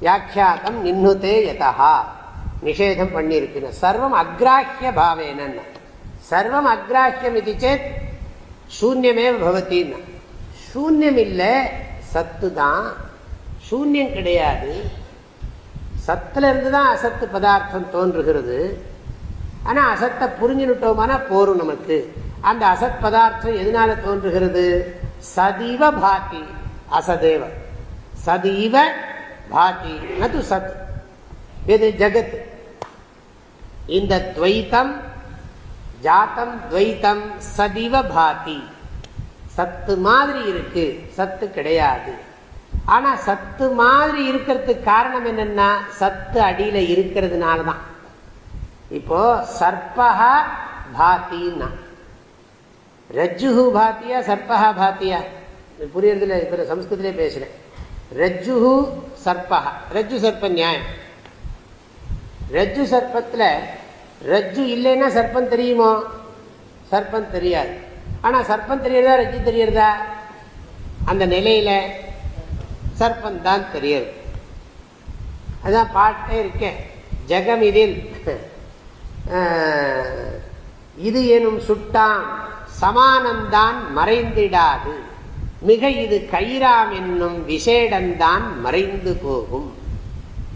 வியாக்கியாத்தம் நின்னுதே யதா நிஷேதம் பண்ணியிருக்குன்னு சர்வம் அக்ராஹிய பாவேனன்னு. சர்வம் அக்ராஹியம் இது சேத் சூன்யமே பவத்தின்னு சூன்யம் இல்லை சத்து தான் சூன்யம் கிடையாது. சத்துல இருந்து தான் அசத்து பதார்த்தம் தோன்றுகிறது. ஆனால் அசத்தை புரிஞ்சுட்டோம்னா போரும் நமக்கு. அந்த அசத் பதார்த்தம் எதனால தோன்றுகிறது? சதீவ பாத்தி அசதேவ. சதீவ பாதி நது சத். எது ஜகத். இந்த துவைத்தம் ஜாத்தம் துவைத்தம் சதிவ பாதி. சத்து மாதிரி இருக்கு. சத்து கிடையாது. ஆனா சத்து மாதிரி இருக்கிறதுக்கு காரணம் என்னன்னா சத்து அடியில இருக்கிறதுனால தான் இப்போ சர்பகா பாத்தின்னா. ரஜ்ஜுஹு பாத்தியா சர்பகா பாத்தியா? புரியறதுல இப்ப சம்ஸ்கிருத்திலே பேசுறேன். ரஜ்ஜுஹு சர்பகா ரஜ்ஜு சர்ப்ப நியாயம். ரஜ்ஜு சர்ப்பத்துல ரஜ்ஜு இல்லைன்னா சர்ப்பம் தெரியுமோ? சர்ப்பம் தெரியாது. ஆனால் சர்ப்பம் தெரியறதா ரஜ்ஜு தெரியறதா? அந்த நிலையில சர்ப்பம் தான் தெரியுது. அதான் பாட்டே இருக்கேன் ஜெகமிதில் இது எனும் சுட்டான் சமானந்தான் மறைந்திடாது. மிக இது கைராம் என்னும் விசேடந்தான் மறைந்து போகும்.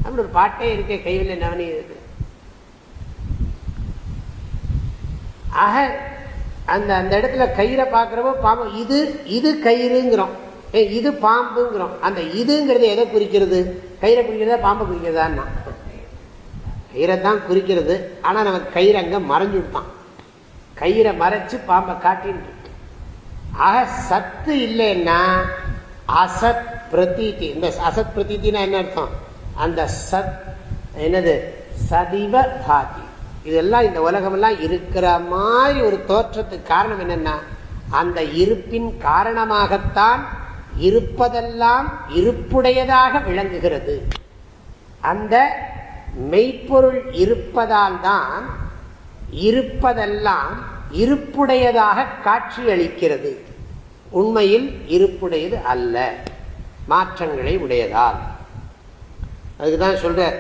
அப்படி ஒரு பாட்டே இருக்கே கைவில் நவனி இருக்கு ஆக அந்த அந்த இடத்துல கயிறை பார்க்குறப்போ பாம்பு இது இது கயிறுங்கிறோம். இது பாம்புங்கிறோம். அந்த இதுங்கிறது எதை குறிக்கிறது? கயிறை குறிக்கிறதா பாம்பை குறிக்கிறதா கயிறை தான் குறிக்கிறது. ஆனால் நமக்கு கயிறு அங்கே மறைஞ்சு விட்டான். கயிறை மறைச்சு பாம்பை காட்டின்னு ஆக சத்து இல்லைன்னா அசத் பிரதீதி இந்த அசத் பிரதீத்தினா என்ன அர்த்தம்? அந்த சத் என்னது? சதிவ பாதி. இதெல்லாம் இந்த உலகமெல்லாம் இருக்கிற மாதிரி ஒரு தோற்றத்துக்கு காரணம் என்னென்னா அந்த இருப்பின் காரணமாகத்தான் இருப்பதெல்லாம் இருப்புடையதாக விளங்குகிறது. அந்த மெய்ப்பொருள் இருப்பதால் தான் இருப்பதெல்லாம் இருப்புடையதாக காட்சி அளிக்கிறது உண்மையில் இருப்புடையது அல்ல. மாற்றங்களை உடையதால். அதுக்குதான் சொல்ற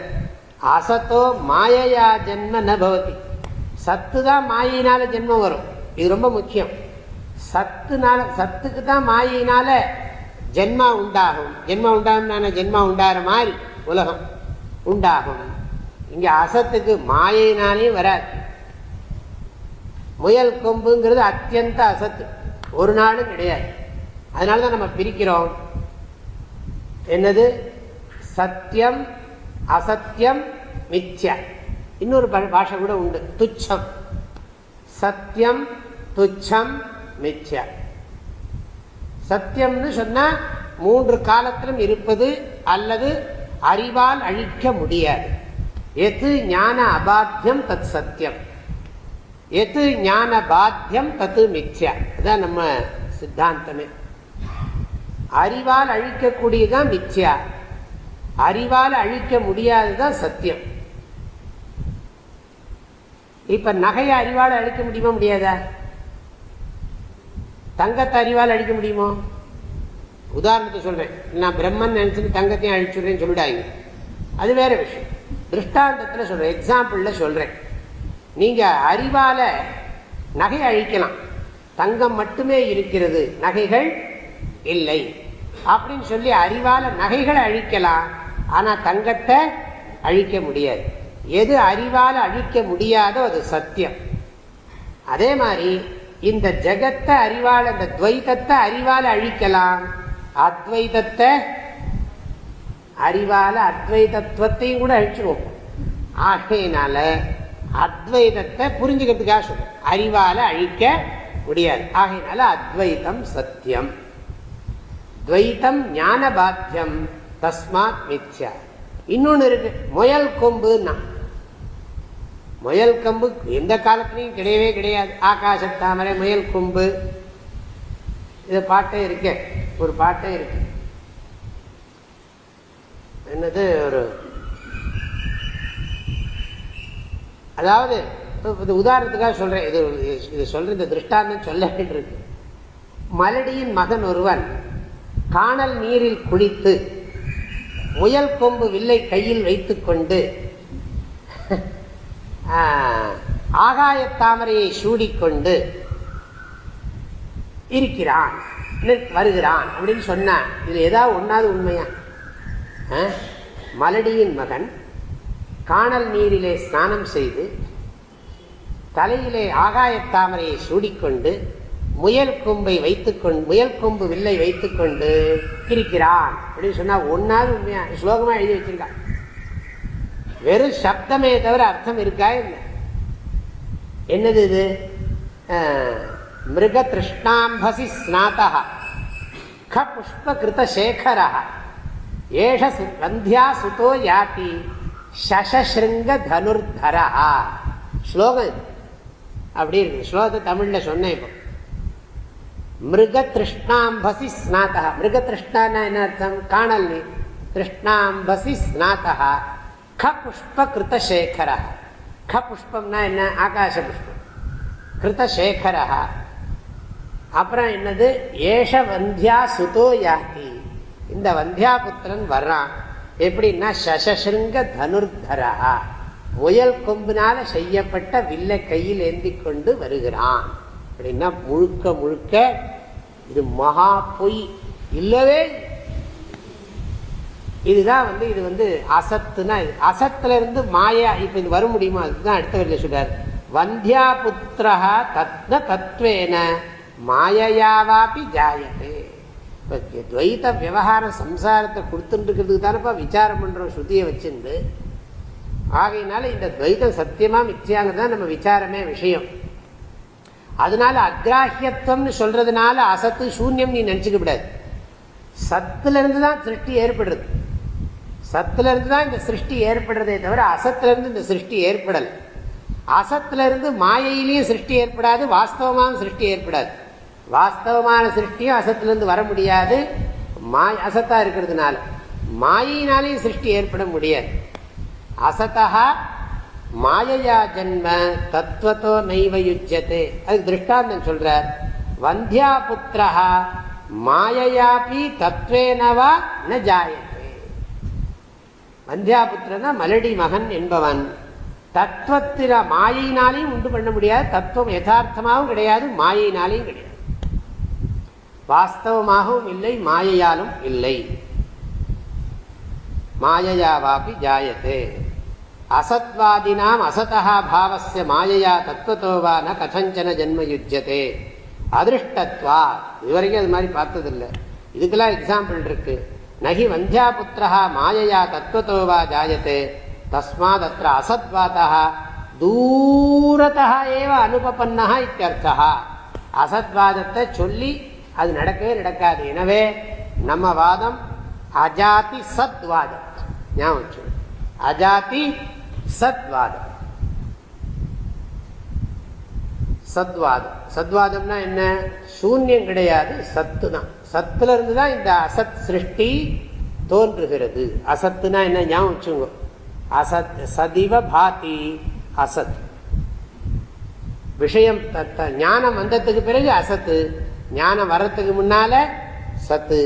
அசத்தோ மாயையா ஜென்ம நபவதி சத்து தான் மாயினால ஜென்மம் வரும். இது ரொம்ப முக்கியம். சத்துனால சத்துக்கு தான் மாயினால ஜென்மா உண்டாகும். ஜென்மா உண்டாகும் ஜென்மா உண்டாகிற மாதிரி உலகம் உண்டாகும். இங்க அசத்துக்கு மாயினாலே வராது. முயல் கொம்புங்கிறது அத்தியந்த அசத்து. ஒரு நாளும் கிடையாது. அதனாலதான் நம்ம பிரிக்கிறோம். என்னது? சத்தியம் அசத்தியம் மித்யா. இன்னொரு பாஷை கூட உண்டு. துச்சம். சத்தியம் துச்சம் மித்யா. சத்தியம்னு சொன்னா மூன்று காலத்திலும் இருப்பது அல்லது அறிவால் அழிக்க முடியாது. எது ஞான அபாத்தியம் தத் சத்தியம் எது ஞான பாத்தியம் தத்து மித்யா. அதுதான் நம்ம சித்தாந்தமே. அறிவால் அழிக்கக்கூடியதான் மித்யா. அறிவால் அழிக்க முடியாதுதான் சத்தியம் இப்ப நகையை அறிவால் அழிக்க முடியுமா முடியாதா? தங்கத்தை அறிவால் அழிக்க முடியுமோ? உதாரணத்தை சொல்றேன். நான் பிரம்மன் நினைச்சுட்டு தங்கத்தையும் அழிச்சுடுறேன்னு சொல்லிடாங்க அது வேற விஷயம். திருஷ்டாந்தத்தில் சொல்றேன். எக்ஸாம்பிள்ல சொல்றேன். நீங்க அறிவால நகை அழிக்கலாம். தங்கம் மட்டுமே இருக்கிறது. நகைகள் இல்லை. அப்படின்னு சொல்லி அறிவால நகைகளை அழிக்கலாம். ஆனா தங்கத்தை அழிக்க முடியாது. எது அறிவால் அழிக்க முடியாதோ அது சத்தியம். அதே மாதிரி இந்த ஜெகத்தை அறிவால் அந்த துவைதத்தை அறிவால் அழிக்கலாம். அத்வைதத்தை அறிவால் அத்வைதத்துவத்தையும் கூட அழிச்சிருவோம். ஆகையினால அத்வைதத்தை புரிஞ்சுக்கிறதுக்காக சொல்றேன் அறிவால் அழிக்க முடியாது. ஆகையினால அத்வைதம் சத்தியம். துவைத்தம் ஞான பாத்தியம் தஸ்மாத் மித்யா. இன்னொன்று இருக்கு. முயல் கொம்புன்னா. முயல் கொம்பு எந்த காலத்துலையும் கிடையவே கிடையாது. ஆகாச தாமரை முயல் கொம்பு. இது பாட்டே இருக்கு. ஒரு பாட்டே இருக்கு. என்னது ஒரு அதாவது இது உதாரணத்துக்காக சொல்றேன். இது இது சொல்ற இந்த திருஷ்டாந்தம் சொல்ல வேண்டியிருக்கு. மலடியின் மகன் ஒருவன் காணல் நீரில் குளித்து முயல் கொம்பு வில்லை கையில் ஆகாய தாமரையை சூடிக்கொண்டு இருக்கிறான் வருகிறான் அப்படின்னு சொன்னான். இதில் ஏதாவது ஒன்றாவது உண்மையா? மலடியின் மகன் காணல் நீரிலே ஸ்நானம் செய்து தலையிலே ஆகாயத்தாமரையை சூடிக்கொண்டு முயல் கொம்பை வைத்துக்கொண்டு முயல் கொம்பு வில்லை வைத்துக்கொண்டு இருக்கிறான் அப்படின்னு சொன்னால் ஒன்றாவது உண்மையா? ஸ்லோகமாக எழுதி வச்சிருக்கான் வெறும் சப்தமே தவிர அர்த்தம் இருக்கா என்ன என்னது இது மிருக திருஷ்ணாம்பசி ஸ்நாதா க புஷ்ப கிருத சேகரா ஏஷ வந்தியா சுதோ யாத்தி சசசிருங்க தனுர்தரா ஸ்லோகம் அப்படி இருக்கு ஸ்லோகத்தை தமிழ்ல சொன்னேன் இப்போ மிருக திருஷ்ணாம்பசி ஸ்நாதா மிருக திருஷ்ணான்னா என்ன அர்த்தம் காணல் நீர் திருஷ்ணாம்பசி ஸ்நாதா க புஷ்ப கிருத க என்ன ஆகாச புஷ்பம் கிருத்தசேகர அப்புறம் என்னது ஏஷ வந்தியா சுதோ யாத்தி இந்த வந்தியா புத்திரன் வர்றான் எப்படின்னா சசசிருங்க தனுர்தரா முயல் கொம்பினால செய்யப்பட்ட வில்லை கையில் ஏந்தி கொண்டு வருகிறான் அப்படின்னா முழுக்க முழுக்க இது மகா பொய் இல்லவே இதுதான் வந்து இது வந்து அசத்துனா அசத்துல இருந்து மாயா இப்ப இது வர முடியுமா? அதுதான் அடுத்த வரையில சொல்றார். வந்தியா புத்திரா தத்ன தத்துவேன மாயையாவாப்பி ஜாயத்தே இப்போ துவைத்த விவகாரம் சம்சாரத்தை கொடுத்துட்டு தானப்பா விசாரம் பண்றோம் ஸ்ருதியை வச்சுண்டு. ஆகையினால இந்த துவைத்தம் சத்தியமா மிச்சியாங்கிறது நம்ம விசாரமே விஷயம். அதனால அக்ராஹியத்துவம்னு சொல்றதுனால அசத்து சூன்யம் நீ நினைச்சுக்க கூடாது. சத்துல இருந்து தான் திருஷ்டி ஏற்படுறது சத்துலேருந்து தான் இந்த சிருஷ்டி ஏற்படுறதே தவிர அசத்திலிருந்து இந்த சிருஷ்டி ஏற்படல். அசத்திலிருந்து மாயையிலையும் சிருஷ்டி ஏற்படாது வாஸ்தவமான சிருஷ்டி ஏற்படாது. வாஸ்தவமான சிருஷ்டியும் அசத்திலிருந்து வர முடியாது. மாய் அசத்தாக இருக்கிறதுனால. மாயினாலையும் சிருஷ்டி ஏற்பட முடியாது. அசத்தா மாயையா ஜன்ம தத்துவத்தோ நைவ யுஜ்யத்தே அதுக்கு திருஷ்டாந்தம் சொல்றார். வந்தியா புத்திரா மாயையாபி தத்துவேனவா ந ஜாயத்தே வந்தியாபுத்திரனா மலடி மகன் என்பவன். தத்துவத்தில மாயினாலையும் உண்டு பண்ண முடியாது. தத்துவம் யதார்த்தமாகவும் கிடையாது மாயினாலையும் கிடையாது. வாஸ்தவமாகவும் இல்லை மாயையாலும் இல்லை. மாயையாவாபி ஜாயத்தே. அசத்வாதினாம் அசதா பாவசிய மாயையா தத்துவத்தோவா ந கதஞ்சன ஜென்ம யுஜ்யத்தே அதிருஷ்டத்வா. இதுவரைக்கும் அது மாதிரி பார்த்ததில்லை. இதுக்கெல்லாம் எக்ஸாம்பிள் இருக்குது நகி வந்தியா புத்திரா மாயையா தத்துவத்தோவா ஜாயத்தே தஸ்மாத் அத்த அசத்வாதா தூரத்தா ஏவ அனுபபன்னா இத்தியர்த்தா அசத்வாதத்தை சொல்லி அது நடக்கவே நடக்காது. எனவே நம்ம வாதம் அஜாதி சத்வாதம். ஞாபகம் அஜாதி சத்வாதம். சத்வாதம். சத்வாதம்னா என்ன? சூன்யம் கிடையாது சத்து தான் சத்துல இருந்து தான் இந்த அசத் சிருஷ்டி தோன்றுகிறது. அசத்துனா என்ன? ஞாபகம் வச்சுங்க அசத் சதிவ பாதி அசத். விஷயம் ஞானம் வந்ததுக்கு பிறகு அசத்து. ஞானம் வர்றதுக்கு முன்னால சத்து.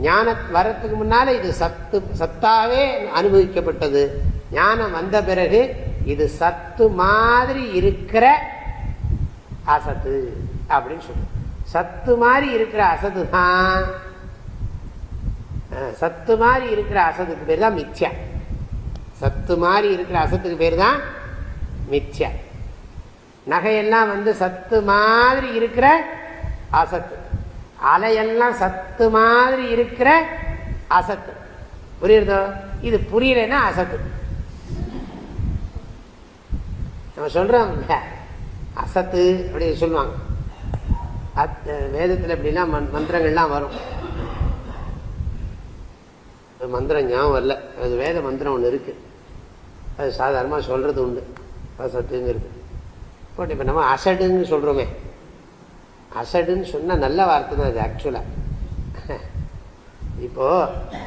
ஞான வர்றதுக்கு முன்னால இது சத்து சத்தாவே அனுபவிக்கப்பட்டது. ஞானம் வந்த பிறகு இது சத்து மாதிரி இருக்கிற அசத்து அப்படின்னு சொல்லு சத்து மாதிரி இருக்கிற அசத்து தான் சத்து மாதிரி இருக்கிற அசத்துக்கு பேர் தான் மிச்சம் சத்து மாதிரி இருக்கிற அசத்துக்கு பேர் தான் மிச்சம் நகையெல்லாம் வந்து சத்து மாதிரி இருக்கிற அசத்து. அலையெல்லாம் சத்து மாதிரி இருக்கிற அசத்து. புரியுறதோ இது புரியலன்னா அசத்து. நம்ம சொல்றோம் அசத்து அப்படின்னு சொல்லுவாங்க. வேதத்தில் எப்படிலாம் மந்திரங்கள்லாம் வரும். மந்திரம் ஞாபகம் வரல. அது வேத மந்திரம் ஒன்று இருக்கு. அது சாதாரணமாக சொல்றது உண்டு. அசட்டுங்கிறது. பட் இப்போ நம்ம அசடுன்னு சொல்கிறோமே அசடுன்னு சொன்னால் நல்ல வார்த்தை தான் அது ஆக்சுவலாக இப்போது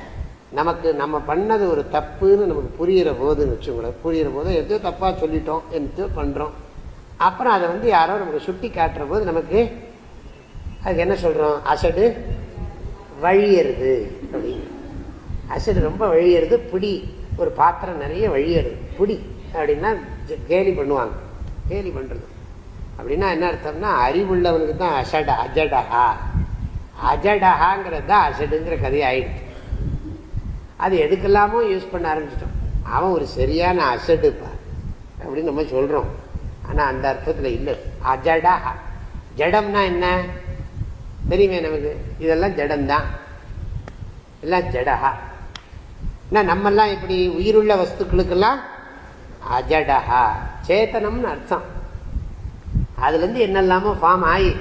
நமக்கு நம்ம பண்ணது ஒரு தப்புன்னு நமக்கு புரிகிற போதுன்னு வச்சுக்கோங்களேன். புரிகிற போது எதோ தப்பாக சொல்லிட்டோம் எதோ பண்ணுறோம் அப்புறம் அதை வந்து யாரோ நமக்கு சுட்டி காட்டுற போது நமக்கு அதுக்கு என்ன சொல்கிறோம் அசடு வழியறது அப்படின்னு. அசடு ரொம்ப வழியறது பிடி. ஒரு பாத்திரம் நிறைய வழியறது. பிடி அப்படின்னா கேலி பண்ணுவாங்க. கேலி பண்ணுறது அப்படின்னா என்ன அர்த்தம்னா அறிவுள்ளவனுக்கு தான் அசட அஜடஹா. அஜடஹாங்கிறது தான் அசடுங்கிற கதை ஆயிடுச்சு அது எதுக்கெல்லாமோ யூஸ் பண்ண ஆரம்பிச்சிட்டோம். அவன் ஒரு சரியான அசடுப்பா அப்படின்னு நம்ம சொல்கிறோம் ஆனால் அந்த அர்த்தத்தில் இல்லை. அஜடஹா. ஜடம்னா என்ன? தெரியுமே நமக்கு? இதெல்லாம் ஜடம்தான். எல்லாம் ஜடஹா நம்மெல்லாம் இப்படி உயிருள்ள வஸ்துக்களுக்கெல்லாம் அஜடஹா சேத்தனம்னு அர்த்தம். அதுலேருந்து என்னெல்லாமோ ஃபார்ம் ஆகி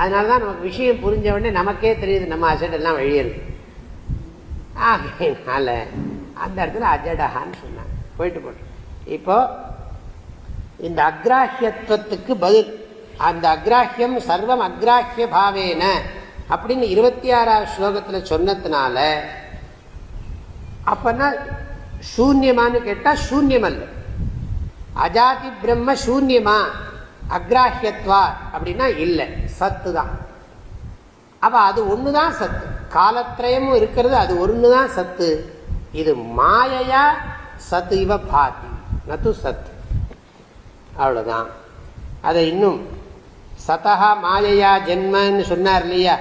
அதனால தான் நமக்கு விஷயம் புரிஞ்ச உடனே நமக்கே தெரியுது நம்ம அஜடெல்லாம் வழியிருக்கு ஆகையினால அந்த இடத்துல அஜடஹான்னு சொன்னாங்க. போயிட்டு போட்டு. இப்போ இந்த அக்ராஹியத்துவத்துக்கு பதில். அந்த அக்ராஹியம் சர்வம் அக்ராஹிய பாவேன அப்படின்னு இருபத்தி ஆறாவது ஸ்லோகத்தில் சொன்னதுனால அப்பனா சூன்யமானு கேட்டால் சூன்யம் அல்ல அஜாதி பிரம்ம சூன்யமா அக்ராஹியத்வா அப்படின்னா இல்லை சத்து தான் அப்போ அது ஒன்று தான் சத்து. காலத்திரயமும் இருக்கிறது அது ஒன்று தான் சத்து. இது மாயையா சத்து இவ பாதி. நத்து சத்து. அவ்வளோதான் அதை இன்னும் சதா மாயையா ஜென்மன்னு சொன்னார் இல்லையா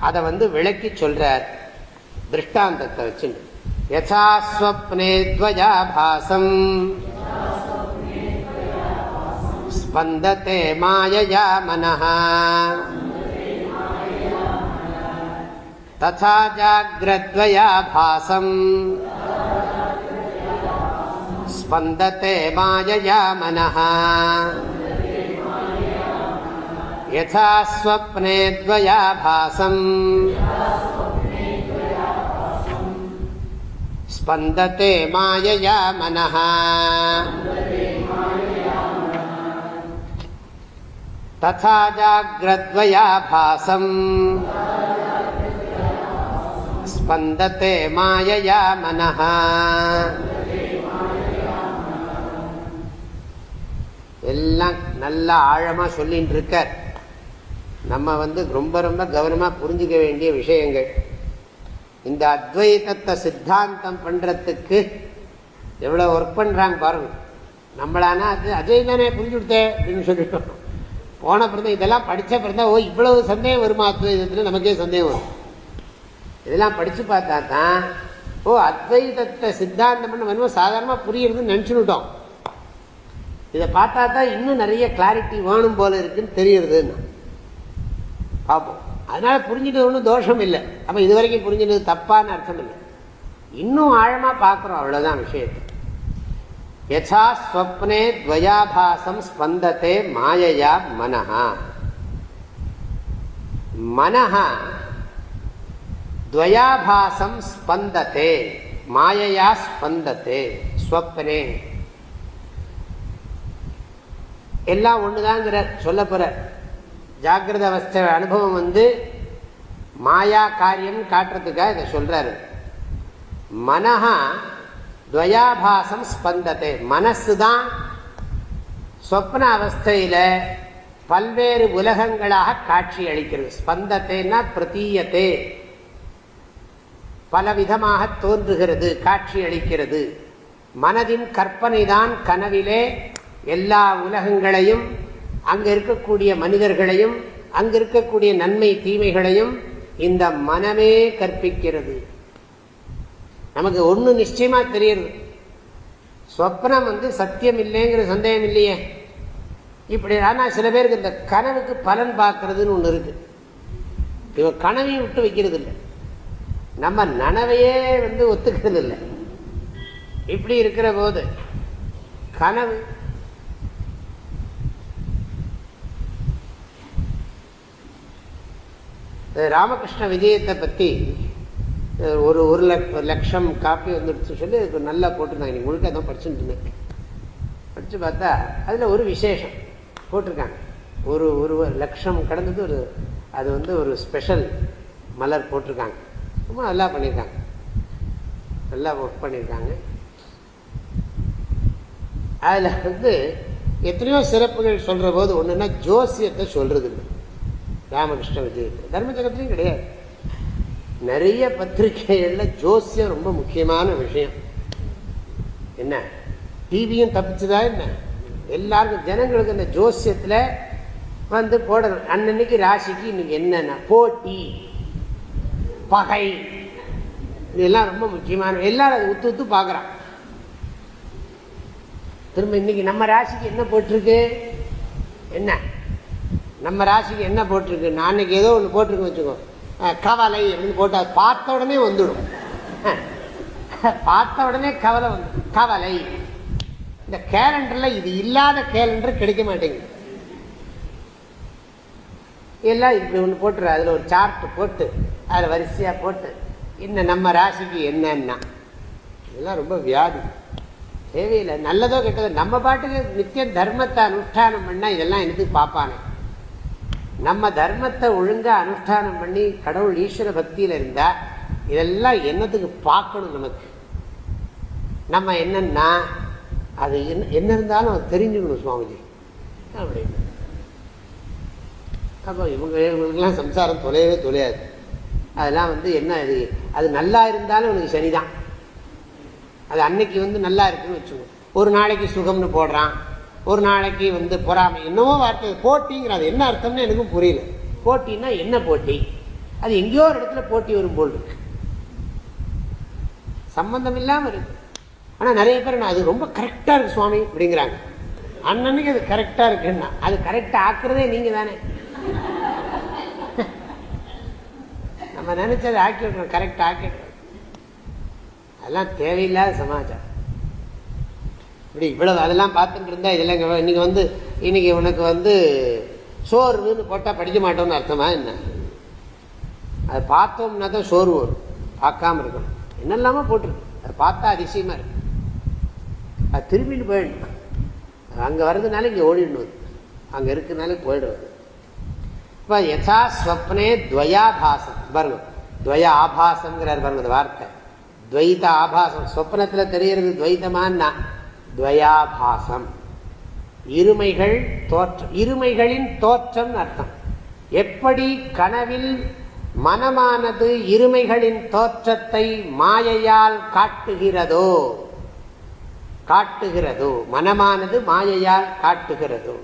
அதை வந்து விளக்கி சொல்றார் திருஷ்டாந்தத்தை வச்சு யசாஸ்வப்னே துவயாபாசம் स्पन्दते मायया मनः तथा जाग्रद्वयाभासम् स्पन्दते मायया मनः यथा स्वप्ने द्वयाभासम् स्पन्दते मायया मनः तथा जाग्रद्वयाभासम् स्पन्दते मायया मनः எல்லாம் நல்லா ஆழமா சொல்லிட்டு இருக்கார் நம்ம வந்து ரொம்ப ரொம்ப கவனமாக புரிஞ்சுக்க வேண்டிய விஷயங்கள். இந்த அத்வைதத்தை சித்தாந்தம் பண்ணுறதுக்கு எவ்வளோ ஒர்க் பண்ணுறாங்க பாருங்க. நம்மளானா அது அஜய் தானே புரிஞ்சு கொடுத்தேன் அப்படின்னு சொல்லிட்டோம். போன பிறந்த இதெல்லாம் படித்த பிறந்தா ஓ இவ்வளவு சந்தேகம் வருமா அத்வைதத்தில்? நமக்கே சந்தேகம் வரும். இதெல்லாம் படித்து பார்த்தா தான் ஓ அத்வைதத்தை சித்தாந்தம் பண்ண சாதாரணமாக புரியுறதுன்னு நினச்சுட்டோம் இதை பார்த்தா தான் இன்னும் நிறைய கிளாரிட்டி வேணும் போல இருக்குன்னு தெரியுறதுன்னு. பார்ப்போம் அதனால புரிஞ்சுட்டு ஒன்றும் தோஷம் இல்லை அப்போ இது வரைக்கும் புரிஞ்சுட்டு தப்பான்னு அர்த்தம் இல்லை இன்னும் ஆழமாக பார்க்குறோம் அவ்வளோதான் விஷயத்தை. யசா ஸ்வப்னே துவயாபாசம் ஸ்பந்தத்தை மாயையா மனஹா. மனஹா துவயாபாசம் ஸ்பந்தத்தை மாயையா ஸ்பந்தத்தை ஸ்வப்னே. எல்லாம் ஒண்ணுதாங்கிற சொல்ல போற ஜாகிரத அவஸ்தை அனுபவம் வந்து மாயா காரியம் காட்டுறதுக்காக இதை சொல்றாரு. மனஹா துவயாபாசம் ஸ்பந்தத்தை மனசு தான் சொப்ன அவஸ்தையில பல்வேறு உலகங்களாக காட்சி அளிக்கிறது. ஸ்பந்தத்தைன்னா பிரதீயத்தை. பலவிதமாக தோன்றுகிறது காட்சி அளிக்கிறது. மனதின் கற்பனை தான் கனவிலே எல்லா உலகங்களையும் அங்க இருக்கக்கூடிய மனிதர்களையும் அங்க இருக்கக்கூடிய நன்மை தீமைகளையும் இந்த மனமே கற்பிக்கிறது. நமக்கு ஒண்ணு நிச்சயமா தெரியுது. சொப்னம் வந்து சத்தியம் இல்லைங்கிற சந்தேகம் இல்லையே. இப்படி ஆனா சில பேருக்கு இந்த கனவுக்கு பலன் பார்க்கறதுன்னு ஒண்ணு இருக்கு. இவன் கனவையும் விட்டு வைக்கிறது இல்லை. நம்ம நனவையே வந்து ஒத்துக்கிறது இல்லை இப்படி இருக்கிற போது கனவு ராமகிருஷ்ண விஜயத்தை பற்றி ஒரு ஒரு லட்சம் காப்பி வந்துடுச்சு சொல்லி அதுக்கு நல்லா போட்டிருந்தாங்க. நீங்கள் முழுக்க தான் படிச்சுட்டு இருந்தேன் படித்து பார்த்தா அதில் ஒரு விசேஷம் போட்டிருக்காங்க. ஒரு ஒரு லட்சம் கடந்தது ஒரு அது வந்து ஒரு ஸ்பெஷல் மலர் போட்டிருக்காங்க. ரொம்ப நல்லா பண்ணியிருக்காங்க. நல்லா ஒர்க் பண்ணியிருக்காங்க. அதில் வந்து எத்தனையோ சிறப்புகள் சொல்கிற போது ஒன்றுன்னா ஜோசியத்தை சொல்கிறது இல்லை ராமகிருஷ்ண விஜயத்தை. தர்மச்சகத்திலையும் கிடையாது. நிறைய பத்திரிகைகளில் ஜோசியம் ரொம்ப முக்கியமான விஷயம். என்ன? டிவியும் தப்பிச்சுதா என்ன? எல்லாருக்கும் ஜனங்களுக்கு இந்த ஜோசியத்தில் வந்து போடணும். அன்னன்னைக்கு ராசிக்கு இன்னைக்கு என்னென்ன போட்டி பகை இதெல்லாம் ரொம்ப முக்கியமான எல்லாரும் அதை உத்து உத்து பார்க்குறான் திரும்ப இன்னைக்கு நம்ம ராசிக்கு என்ன போட்டிருக்கு? என்ன? நம்ம ராசிக்கு என்ன போட்டிருக்கு? நான் அன்னைக்கு ஏதோ ஒன்று போட்டிருக்கேன் வச்சுக்கோ. கவலை அப்படின்னு போட்டால் பார்த்த உடனே வந்துடும். பார்த்த உடனே கவலை வந்து கவலை. இந்த கேலண்டரில் இது இல்லாத கேலண்டர் கிடைக்க மாட்டேங்குது. எல்லாம் இப்படி ஒன்று போட்டுரு அதில் ஒரு சார்ட் போட்டு அதில் வரிசையாக போட்டு இன்னும் நம்ம ராசிக்கு என்னன்னா இதெல்லாம் ரொம்ப வியாதி. தேவையில்லை. நல்லதோ கெட்டதோ நம்ம பாட்டுக்கு நித்திய தர்மத்தை அனுஷ்டானம் பண்ணால் இதெல்லாம் எனக்கு பார்ப்பானே. நம்ம தர்மத்தை ஒழுங்காக அனுஷ்டானம் பண்ணி கடவுள் ஈஸ்வர பக்தியில் இருந்தால் இதெல்லாம் என்னத்துக்கு பார்க்கணும் நமக்கு? நம்ம என்னன்னா அது என்ன என்ன இருந்தாலும் அது தெரிஞ்சுக்கணும் சுவாமிஜி. அப்படின்னு. அப்போ இவங்க இவங்களுக்கெல்லாம் சம்சாரம் தொலையவே தொலையாது. அதெல்லாம் வந்து என்ன இது? அது நல்லா இருந்தாலும் உனக்கு சரிதான். அது அன்னைக்கு வந்து நல்லா இருக்குன்னு வச்சுக்கோ. ஒரு நாளைக்கு சுகம்னு போடுறான். ஒரு நாளைக்கு வந்து பொறாமை என்னவோ வார்த்தை போட்டிங்கிற அது என்ன அர்த்தம்னு எனக்கும் புரியல. போட்டின்னா என்ன போட்டி? அது எங்கேயோ ஒரு இடத்துல போட்டி வரும் போல் இருக்கு. சம்பந்தம் இல்லாமல் இருக்கு. ஆனால் நிறைய பேர் நான் அது ரொம்ப கரெக்டாக இருக்கு சுவாமி அப்படிங்கிறாங்க. அன்னன்னைக்கு அது கரெக்டாக இருக்குன்னா அது கரெக்டாக ஆக்குறதே நீங்கள் தானே. நம்ம நினச்சதை ஆக்கி விட்றோம் கரெக்டாக ஆக்கி அதெல்லாம் தேவையில்லாத சமாச்சாரம். இப்படி இவ்வளவு அதெல்லாம் பார்த்துட்டு இருந்தா இதெல்லாம் இன்னைக்கு வந்து இன்னைக்கு உனக்கு வந்து சோர்வுன்னு போட்டால் படிக்க மாட்டோம்னு அர்த்தமா என்ன? அதை பார்த்தோம்னா தான் சோர்வு வரும். பார்க்காம இருக்கணும். என்னெல்லாமோ போட்டிருக்கு. அதை பார்த்தா அதிசயமா இருக்கு. அது திரும்பிட்டு போயிடணும். அங்கே வர்றதுனால இங்கே ஓடிடணும் அங்கே இருக்கிறனால போயிடுவது இப்போ யசா ஸ்வப்னே துவயாபாசம். பாருங்க. துவய ஆபாசம்ங்கிறார் பாருங்க இந்த வார்த்தை. துவைத ஆபாசம். ஸ்வப்னத்தில் தெரியறது துவைதமானா துவயாபாசம். இருமைகள் தோற்றம் இருமைகளின் தோற்றம் அர்த்தம். எப்படி கனவில் மனமானது இருமைகளின் தோற்றத்தை மாயையால் காட்டுகிறதோ காட்டுகிறதோ மனமானது மாயையால் காட்டுகிறதோ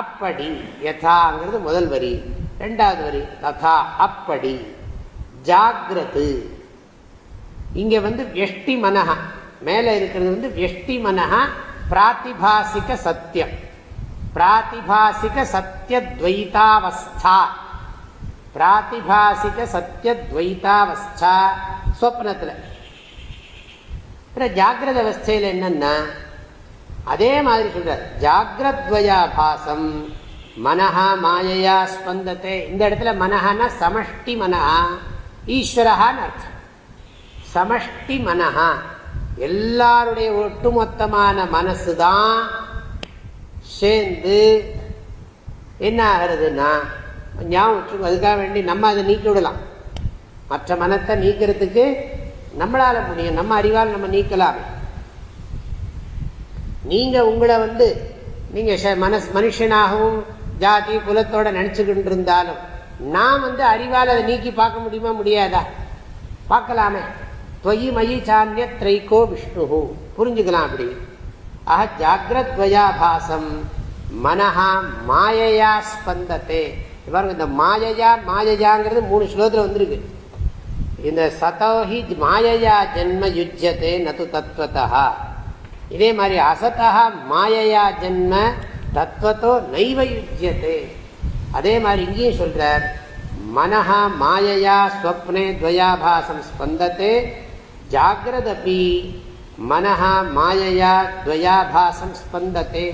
அப்படி யதாங்கிறது முதல் வரி. ரெண்டாவது வரி ததா அப்படி ஜாகிரது. இங்க வந்து வெஷ்டி மனஹா. மேலே இருக்கிறது வந்து வெஷ்டி மனஹா பிராத்திபாசிக சத்தியம் பிராத்திபாசிக சத்தியத்வைதாவஸ்தா பிராத்திபாசிக சத்தியத்வைதாவஸ்தா சொப்னத்தில் ஜாகிரத அவஸ்தையில் என்னன்னா அதே மாதிரி சொல்றார். ஜாகிரத்வயாபாசம் மனஹா மாயையா ஸ்பந்தத்தை. இந்த இடத்துல மனஹான்னா சமஷ்டி மனஹா ஈஸ்வரஹான்னு அர்த்தம். சமஷ்டி மனஹா. எல்லாருடைய ஒட்டுமொத்தமான மனசு தான் சேர்ந்து என்ன ஆகிறதுன்னா ஞாபகம் அதுக்காக வேண்டி நம்ம அதை நீக்கி விடலாம். மற்ற மனத்தை நீக்கிறதுக்கு நம்மளால முடியும். நம்ம அறிவால் நம்ம நீக்கலாம். நீங்க உங்களை வந்து நீங்க மனஸ் மனுஷனாகவும் ஜாதி குலத்தோட நினைச்சுக்கிட்டு இருந்தாலும் நான் வந்து அறிவால் அதை நீக்கி பார்க்க முடியுமா முடியாதா? பார்க்கலாமே. துவயி மயி சாந்திய திரைக்கோ விஷ்ணு. புரிஞ்சுக்கலாம் அப்படி. ஆக ஜாகிரத்வயாபாசம். மனஹா மாயையா ஸ்பந்தத்தே பாருங்க இந்த மாயையா மாயையாங்கிறது மூணு ஸ்லோகத்தில் வந்திருக்கு. இந்த சதோஹி மாயையா ஜென்ம யுஜ்யத்தே நது தத்துவத்தா இதே மாதிரி அசதா மாயையா ஜென்ம தத்வத்தோ நைவ யுஜ்யத்தே அதே மாதிரி இங்கேயும் சொல்றார் மனஹா மாயையா ஸ்வப்னே துவயாபாசம் ஸ்பந்தத்தே ஜாகிரதபி மனஹா மாயையா துவயாபாசம் ஸ்பந்தத்தே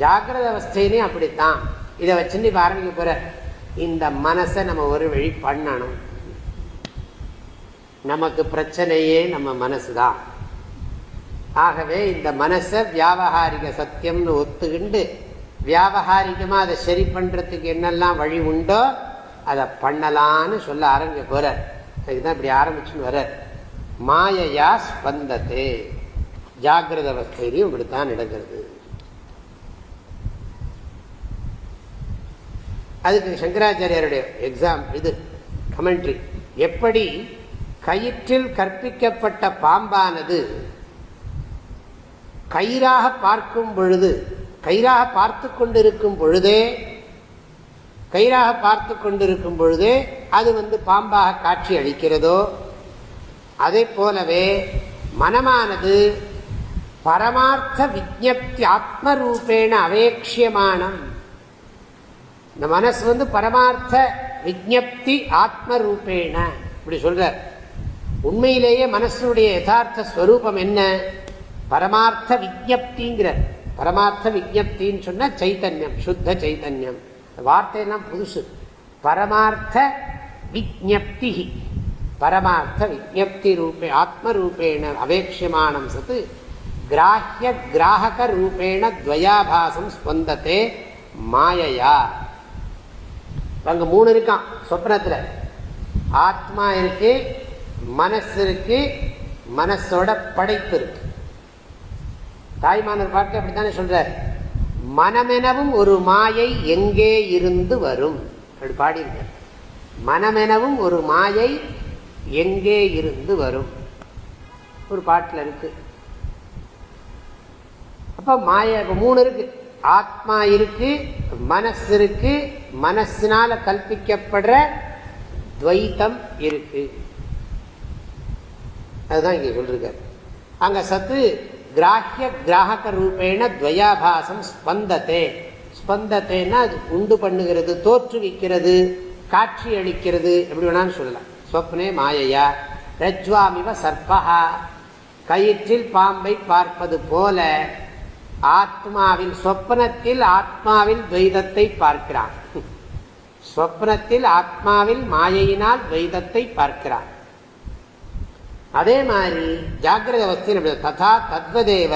ஜாகிரத அவஸ்தையிலையும் அப்படித்தான். இதை வச்சுன்னு இப்போ ஆரம்பிக்க போகிற இந்த மனசை நம்ம ஒரு வழி பண்ணணும். நமக்கு பிரச்சனையே நம்ம மனசு தான் ஆகவே இந்த மனசை வியாபகாரிக சத்தியம்னு ஒத்துக்கிண்டு வியாபகாரிகமாக அதை சரி பண்ணுறதுக்கு என்னெல்லாம் வழி உண்டோ அதை பண்ணலான்னு சொல்ல ஆரம்பிக்க போகிறார் அதுக்குதான் இப்படி ஆரம்பிச்சுன்னு வர்றார். மாயையா ஸ்பந்தத்தே. ஜாகிரத அவஸ்தையிலையும் இப்படித்தான் நடக்கிறது. அதுக்கு சங்கராச்சாரியருடைய எக்ஸாம் இது கமெண்ட்ரி எப்படி கயிற்றில் கற்பிக்கப்பட்ட பாம்பானது கயிறாக பார்க்கும் பொழுது கயிறாக பார்த்து கொண்டிருக்கும் பொழுதே கயிறாக பார்த்து கொண்டிருக்கும் பொழுதே அது வந்து பாம்பாக காட்சி அளிக்கிறதோ அதே போலவே மனமானது பரமார்த்த விஜப்தி ஆத்மரூபேண அவேட்சியமானம் இந்த மனசு வந்து பரமார்த்த விஜப்தி ஆத்மரூபேண. இப்படி சொல்ற உண்மையிலேயே மனசுடைய யதார்த்த ஸ்வரூபம் என்ன? பரமார்த்த விஜப்திங்கிற பரமார்த்த விஜப்தின்னு சொன்ன சைத்தன்யம் சுத்த சைத்தன்யம். வார்த்தையெல்லாம் புதுசு. பரமார்த்த விஜப்தி பரமார்த்த விஜப்தி ரூபே ஆத்மரூபேண அவேட்சியமானம் சத்து கிராஹ்ய கிராஹக ரூபேண துவயாபாசம் ஸ்பந்தத்தே மாயையா. அங்கே மூணு இருக்கான் சொப்னத்தில் ஆத்மா இருக்கு மனசு இருக்கு மனசோட படைப்பு இருக்கு. தாய்மானர் பாட்டு அப்படித்தானே சொல்ற மனமெனவும் ஒரு மாயை எங்கே இருந்து வரும்? அப்படி பாடியிருக்க மனமெனவும் ஒரு மாயை எங்கே இருந்து வரும்? ஒரு பாட்டில் இருக்கு. அப்போ மாய மூணு இருக்கு. ஆத்மா இருக்கு மனசு இருக்கு மனசினால கல்பிக்கப்படுற துவைத்தம் இருக்கு. அதுதான் இங்க சொல்றாரு அங்க சத்து கிராஹிய கிராகக ரூபேண துவயாபாசம் ஸ்பந்தத்தை ஸ்பந்தத்தைன்னா அது உண்டு பண்ணுகிறது தோற்றுவிக்கிறது காட்சி அளிக்கிறது எப்படி வேணாலும் சொல்லலாம். ஸ்வப்னே மாயையா. ரஜ்வாமிவ சர்பகா கயிற்றில் பாம்பை பார்ப்பது போல ஆத்மாவில் சொப்னத்தில் ஆத்மாவில் துவைதத்தை பார்க்கிறான். சொப்னத்தில் ஆத்மாவில் மாயையினால் துவைதத்தை பார்க்கிறான். அதே மாதிரி ஜாகிரத அவஸ்தையில் ததா தத்வதேவ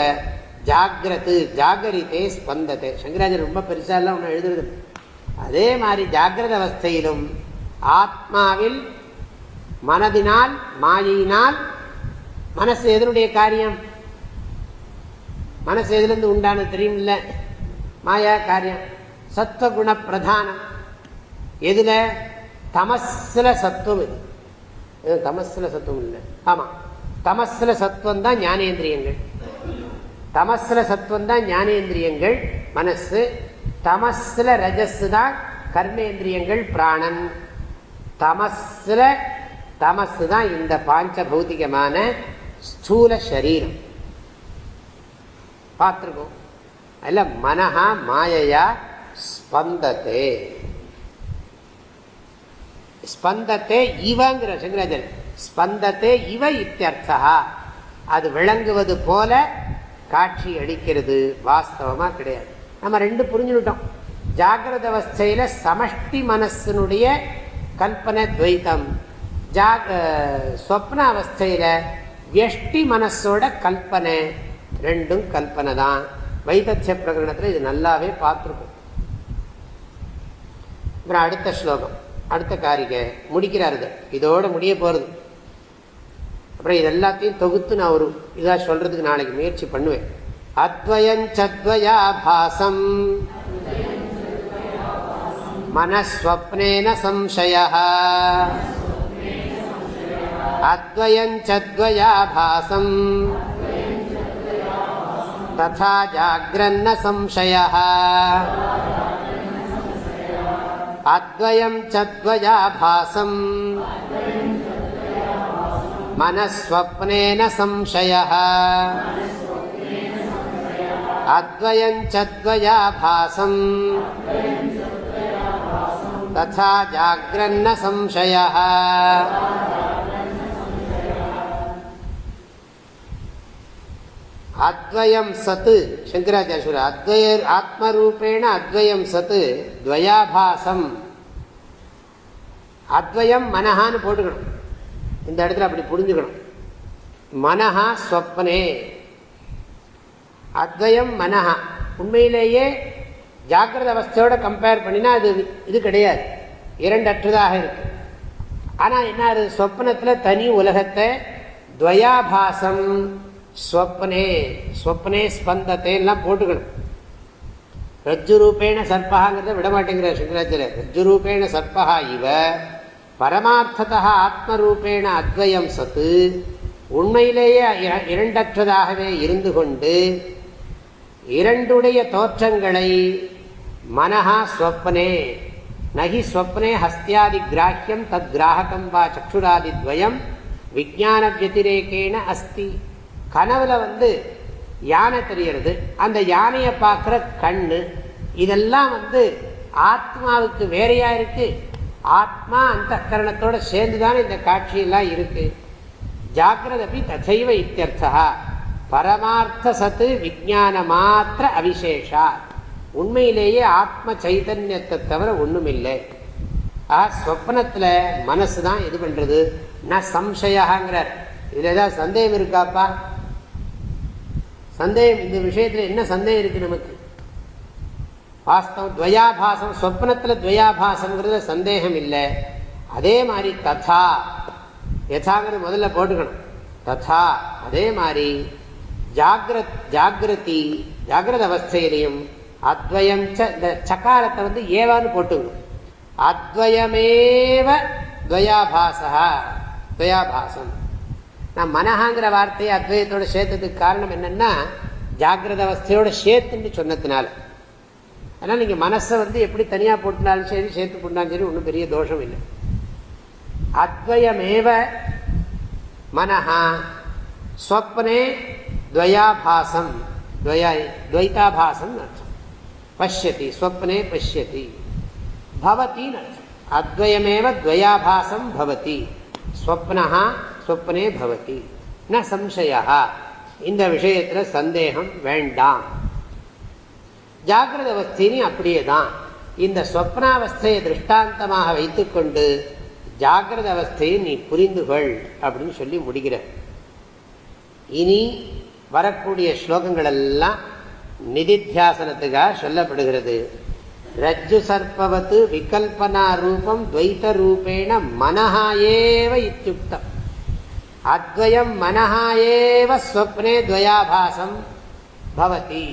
ஜாகிரத்து ஜாகரித்தே ஸ்பந்தத்தை சங்கராஜர் ரொம்ப பெருசாலாம் ஒன்று எழுதுறது அதே மாதிரி ஜாகிரத அவஸ்தையிலும் ஆத்மாவில் மனதினால் மாயையினால் மனசு எதனுடைய காரியம்? மனசு எதுலேருந்து உண்டான தெரியும்ல மாயா காரியம். சத்துவகுண பிரதானம். எதுல? தமஸில் சத்துவம் இது. தமஸ்ல சத்துவம் இல்லை. ஆமா. தமசில சத்துவம் தான் ஞானேந்திரியங்கள். தமசில சத்துவம் தான் ஞானேந்திரியங்கள் மனசு. தமஸ்ல ரஜஸ் தான் கர்மேந்திரியங்கள் பிராணன். தமஸ்ல தமசு தான் இந்த பாஞ்ச பௌத்திகமான ஸ்தூல சரீரம். பார்த்துருக்கோம். அதில் மனஹா மாயையா ஸ்பந்தத்தே. ஸ்பந்தத்தே இவங்கிற சங்கராஜன் ஸ்பந்தத்தே இவ இத்தியர்த்தா அது விளங்குவது போல காட்சி அளிக்கிறது வாஸ்தவமாக கிடையாது. நம்ம ரெண்டு புரிஞ்சுட்டோம் ஜாகிரத அவஸ்தையில் சமஷ்டி மனசனுடைய கல்பனை துவைத்தம். ஜாக சொப்ன அவஸ்தையில் வியஷ்டி மனசோட கல்பனை? ரெண்டும் கல்பனை தான். வைத்திய பிரகரணத்தில் இது நல்லாவே பார்த்துருக்கும். அப்புறம் அடுத்த ஸ்லோகம் அடுத்த காரிகை முடிக்கிறார் இதோடு இதோட முடிய போகிறது அப்புறம் இது எல்லாத்தையும் தொகுத்து நான் ஒரு இதாக சொல்கிறதுக்கு நாளைக்கு முயற்சி பண்ணுவேன். அத்வயஞ்சத்வயாபாசம் மனஸ்வப்னேன சம்சய अद्वयञ्चद्वयाभासम् तथा जाग्रन्न संशयः अद्वयं चद्वयाभासम् मनःस्वप्नेन संशयः अद्वयं चद्वयाभासम् तथा जाग्रन्न संशयः அத்வயம் சத்து. சங்கராச்சாரிய அத்வய ஆத்மரூபேண அத்வயம் சத்து துவயாபாசம். அத்வயம் மனஹான்னு போட்டுக்கணும். இந்த இடத்துல அப்படி புரிஞ்சுக்கணும். மனஹா ஸ்வப்னே. அத்வயம் மனஹா. உண்மையிலேயே ஜாக்கிரத அவஸ்தையோட கம்பேர் பண்ணினா அது இது கிடையாது. இரண்டற்றதாக இருக்கு. ஆனால் என்ன அது? சொப்னத்தில் தனி உலகத்தை துவயாபாசம். ஸ்வப்னே ஸ்வப்னே ஸ்பந்தத்தை எல்லாம் போட்டுக்கணும் ரஜ்ஜு ரூபேண சர்பகாங்கிறத விட மாட்டேங்கிற சங்கராச்சாரியர் ரஜ்ஜு ரூபேண சர்பகா இவ பரமார்த்ததா ஆத்மரூபேண அத்வயம் சத்து உண்மையிலேயே இரண்டற்றதாகவே இருந்து கொண்டு இரண்டுடைய தோற்றங்களை மனஹா ஸ்வப்னே நகி ஸ்வப்னே ஹஸ்தியாதி கிராஹ்யம் தத் கிராஹகம் வா சக்ஷுராதி துவயம் விஜான வத்திரேக்கேன அஸ்தி கனவுல வந்து யானை தெரியறது அந்த யானையை பார்க்குற கண்ணு இதெல்லாம் வந்து ஆத்மாவுக்கு வேறையா இருக்கு. ஆத்மா அந்த கரணத்தோட சேர்ந்துதானே இந்த காட்சியெல்லாம் இருக்கு. ஜாக்கிரதபி தசைவ இத்தியர்த்தா பரமார்த்த சத்து விஜான மாத்திர அவிசேஷா. உண்மையிலேயே ஆத்ம சைதன்யத்தை தவிர ஒன்றுமில்லை ஆ ஸ்வப்னத்துல மனசு தான் இது பண்ணுறது நான் சம்சயாங்கிறார் இதில் ஏதாவது சந்தேகம் இருக்காப்பா? சந்தேகம் இந்த விஷயத்தில் என்ன சந்தேகம் இருக்கு நமக்கு? வாஸ்தவம் துவயாபாசம் சொப்னத்தில் துவயாபாசம்ங்கிறது சந்தேகம் இல்லை. அதே மாதிரி ததா யதாங்கிறது முதல்ல போட்டுக்கணும். ததா அதே மாதிரி ஜாகிரத் ஜாகிரதி ஜாகிரத அவஸ்தையிலையும் அத்வயம் இந்த சக்காரத்தை வந்து ஏவான்னு போட்டுக்கணும். அத்வயமேவ துவயாபாசா துவயாபாசம். நான் மனஹாங்கிற வார்த்தையை அத்வயத்தோட சேர்த்ததுக்கு காரணம் என்னன்னா ஜாகிரத அவஸ்தையோட சேர்த்துன்னு சொன்னதுனால அதனால் நீங்கள் மனசை வந்து எப்படி தனியாக போட்டுனாலும் சரி சேர்த்து போட்டாலும் சரி ஒன்றும் பெரிய தோஷம் இல்லை அத்வயமேவ மனஹா ஸ்வப்னே துவயாபாசம் துவயா துவைதாபாசம் அர்த்தம் பசியதி ஸ்வப்னே பசியதி பவத்தின்னு அர்த்தம் அத்வயமேவ துவயாபாசம் பவதி ஸ்வப்னா ஸ்வப்னே பவதி. ந சம்சயா இந்த விஷயத்தில் சந்தேகம் வேண்டாம். ஜாகிரத அவஸ்தையும் அப்படியே தான் இந்த ஸ்வப்னாவஸ்தையை திருஷ்டாந்தமாக வைத்துக்கொண்டு ஜாகிரத அவஸ்தையை நீ புரிந்து கொள் அப்படின்னு சொல்லி முடிகிற இனி வரக்கூடிய ஸ்லோகங்கள் எல்லாம் நிதித்தியாசனத்துக்காக சொல்லப்படுகிறது. ரஜ்ஜு சர்பவத்து விகல்பனா ரூபம் துவைத்த ரூபேண மனஹாயேவ இத்தியுக்தம் அத்வயம் மனஹாயேவ ஸ்வப்னே துவயாபாசம் பவதி.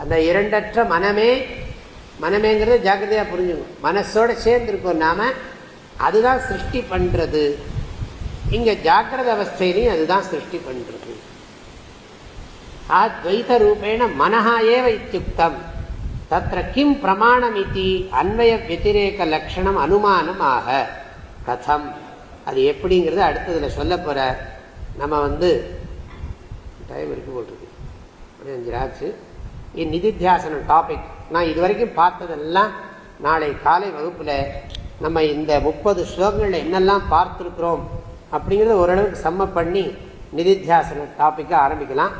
அந்த இரண்டற்ற மனமே மனமேங்கிறத ஜாக்கிரதையாக புரிஞ்சுக்கணும் மனசோட சேர்ந்துருக்கோம் நாம் அதுதான் சிருஷ்டி பண்ணுறது இங்கே ஜாக்கிரத அவஸ்தையிலையும் அதுதான் சிருஷ்டி பண்ணுறது ஆ துவைத ரூபேண மனஹா ஏவ இத்தியுக்தம். தத்திர கிம் பிரமாணம் இது அன்வய வத்திரேக லட்சணம் அனுமானம் ஆக கதம். அது எப்படிங்கிறத அடுத்ததில் சொல்ல போகிற நம்ம வந்து டைம் இருக்கு போட்டிருக்கு அஞ்சு ஆச்சு. நிதித்தியாசனம் டாபிக் நான் இது வரைக்கும் பார்த்ததெல்லாம் நாளை காலை வகுப்பில் நம்ம இந்த முப்பது ஸ்லோகங்களில் என்னெல்லாம் பார்த்துருக்குறோம் அப்படிங்கிறத ஓரளவுக்கு சம்ம பண்ணி நிதித்தியாசன டாப்பிக்கை ஆரம்பிக்கலாம்.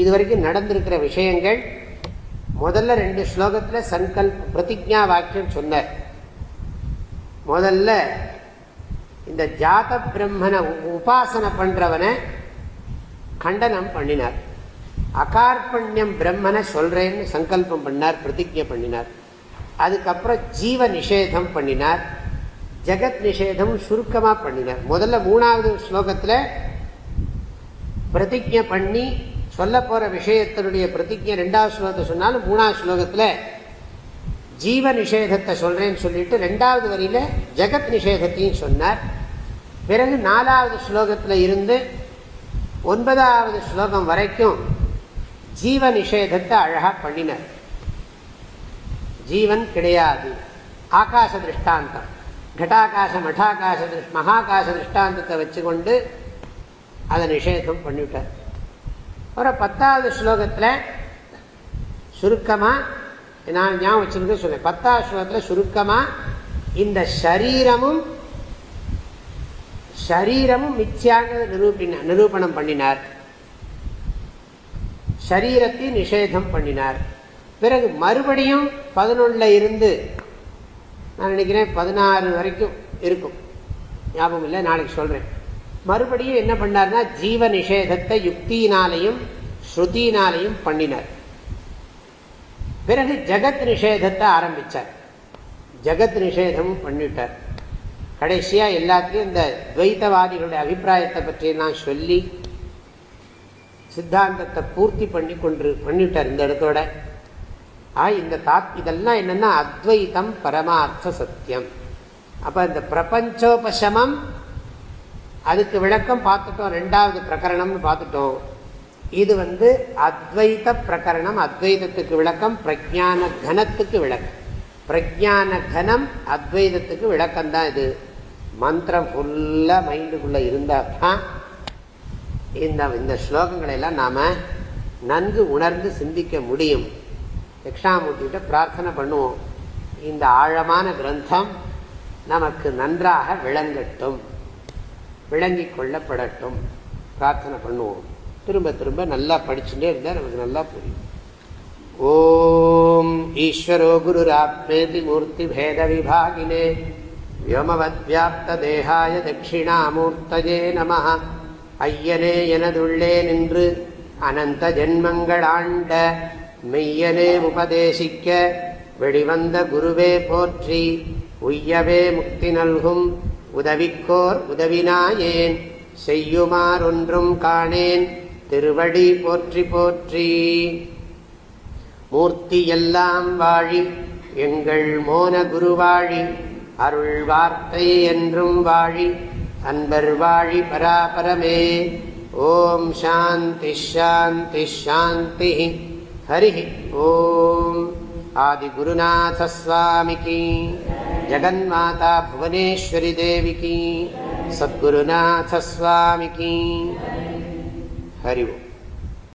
இது வரைக்கும் நடந்திருக்கிற விஷயங்கள் முதல்ல ரெண்டு ஸ்லோகத்தில் சங்கல்ப் பிரதிஜா வாக்கியம் சொன்னார். முதல்ல இந்த ஜாத பிரம்மனை உபாசனை பண்றவனை கண்டனம் பண்ணினார். அகார்பண்யம் பிரம்மனை சொல்றேன்னு சங்கல்பம் பண்ணார் பிரதிஜை பண்ணினார். அதுக்கப்புறம் ஜீவ நிஷேதம் பண்ணினார். ஜெகத் நிஷேதம் சுருக்கமாக பண்ணினார். முதல்ல மூணாவது ஸ்லோகத்தில் பிரதிஜை பண்ணி சொல்ல போகிற விஷயத்தினுடைய பிரதிஜை ரெண்டாவது ஸ்லோகத்தை சொன்னாலும் மூணாவது ஸ்லோகத்தில் ஜீவ நிஷேதத்தை சொல்றேன்னு சொல்லிட்டு ரெண்டாவது வரியில ஜெகத் நிஷேதத்தையும் சொன்னார். பிறகு நாலாவது ஸ்லோகத்தில் இருந்து ஒன்பதாவது ஸ்லோகம் வரைக்கும் ஜீவ நிஷேதத்தை அழகா பண்ணினார். ஜீவன் கிடையாது. ஆகாச திருஷ்டாந்தம். கட்டாகாச மட்டாகாச மகாகாச திருஷ்டாந்தத்தை வச்சுக்கொண்டு அதை நிஷேதம் பண்ணிவிட்டார். அப்புறம் பத்தாவது ஸ்லோகத்தில் சுருக்கமாக நான் ஞாபகம் வச்சிருந்து சொன்னேன். பத்தாவது ஸ்லோகத்தில் சுருக்கமாக இந்த சரீரமும் சரீரமும் மிச்சியாக நிரூபின நிரூபணம் பண்ணினார். சரீரத்தை நிஷேதம் பண்ணினார். பிறகு மறுபடியும் பதினொன்றில் இருந்து நான் நினைக்கிறேன் பதினாறு வரைக்கும் இருக்கும். ஞாபகம் இல்லை நாளைக்கு சொல்கிறேன் மறுபடியும் என்ன பண்ணார்னா ஜீவ நிஷேதத்தை யுக்தியினாலையும் ஸ்ருதியினாலையும் பண்ணினார். பிறகு ஜெகத் நிஷேதத்தை ஆரம்பித்தார் ஜெகத் நிஷேதமும் பண்ணிட்டார். கடைசியாக எல்லாத்தையும் இந்த துவைத்தவாதிகளுடைய அபிப்பிராயத்தை பற்றியெல்லாம் சொல்லி சித்தாந்தத்தை பூர்த்தி பண்ணி கொண்டு பண்ணிட்டார் இந்த இடத்தோட. ஆ இந்த தாத் இதெல்லாம் என்னென்னா அத்வைத்தம் பரமார்த்த சத்தியம். அப்போ இந்த பிரபஞ்சோபசமம் அதுக்கு விளக்கம் பார்த்துட்டோம் ரெண்டாவது பிரகரணம்னு பார்த்துட்டோம். இது வந்து அத்வைத பிரகரணம் அத்வைதத்துக்கு விளக்கம் பிரஜான கனத்துக்கு விளக்கம். பிரஜான கனம் அத்வைதத்துக்கு விளக்கம் தான் இது. மந்திரம் ஃபுல்லாக மைண்டுக்குள்ளே இருந்தால் தான் இந்த இந்த ஸ்லோகங்களை எல்லாம் நாம் நன்கு உணர்ந்து சிந்திக்க முடியும். தட்சிணாமூர்த்திகிட்ட பிரார்த்தனை பண்ணுவோம். இந்த ஆழமான கிரந்தம் நமக்கு நன்றாக விளங்கட்டும். விளங்கி கொள்ளப்படட்டும். பிரார்த்தனை பண்ணுவோம். திரும்ப திரும்ப நல்லா படிச்சுட்டே இருந்தால் நமக்கு நல்லா புரியும். ஓம் ஈஸ்வரோ குருராத்மேதி மூர்த்தி பேத விபாகினே. வியோமவத்வியாப்தேகாய தட்சிணாமூர்த்தஜே நம ஐயனே எனதுள்ளே நின்று அனந்த ஜென்மங்களாண்ட மெய்யனே உபதேசிக்க வெளிவந்த குருவே போற்றி. உய்யவே முக்தி நல்கும் உதவிக்கோர் உதவினாயேன். செய்யுமாறொன்றும் காணேன். திருவடி போற்றி போற்றி. மூர்த்தி எல்லாம் வாழி எங்கள் மோன குருவாழி அருள் வார்த்தை என்றும் வாழி அன்பர் வாழி பராபரமே. ஓம் சாந்தி ஷாந்தி ஷாந்தி ஹரி ஓம். ஆதி ஜெகன்மாதா புவனேஸ்வரி தேவிக்கு சத்குருநாதஸ்வாமிக்கு हरि ओम्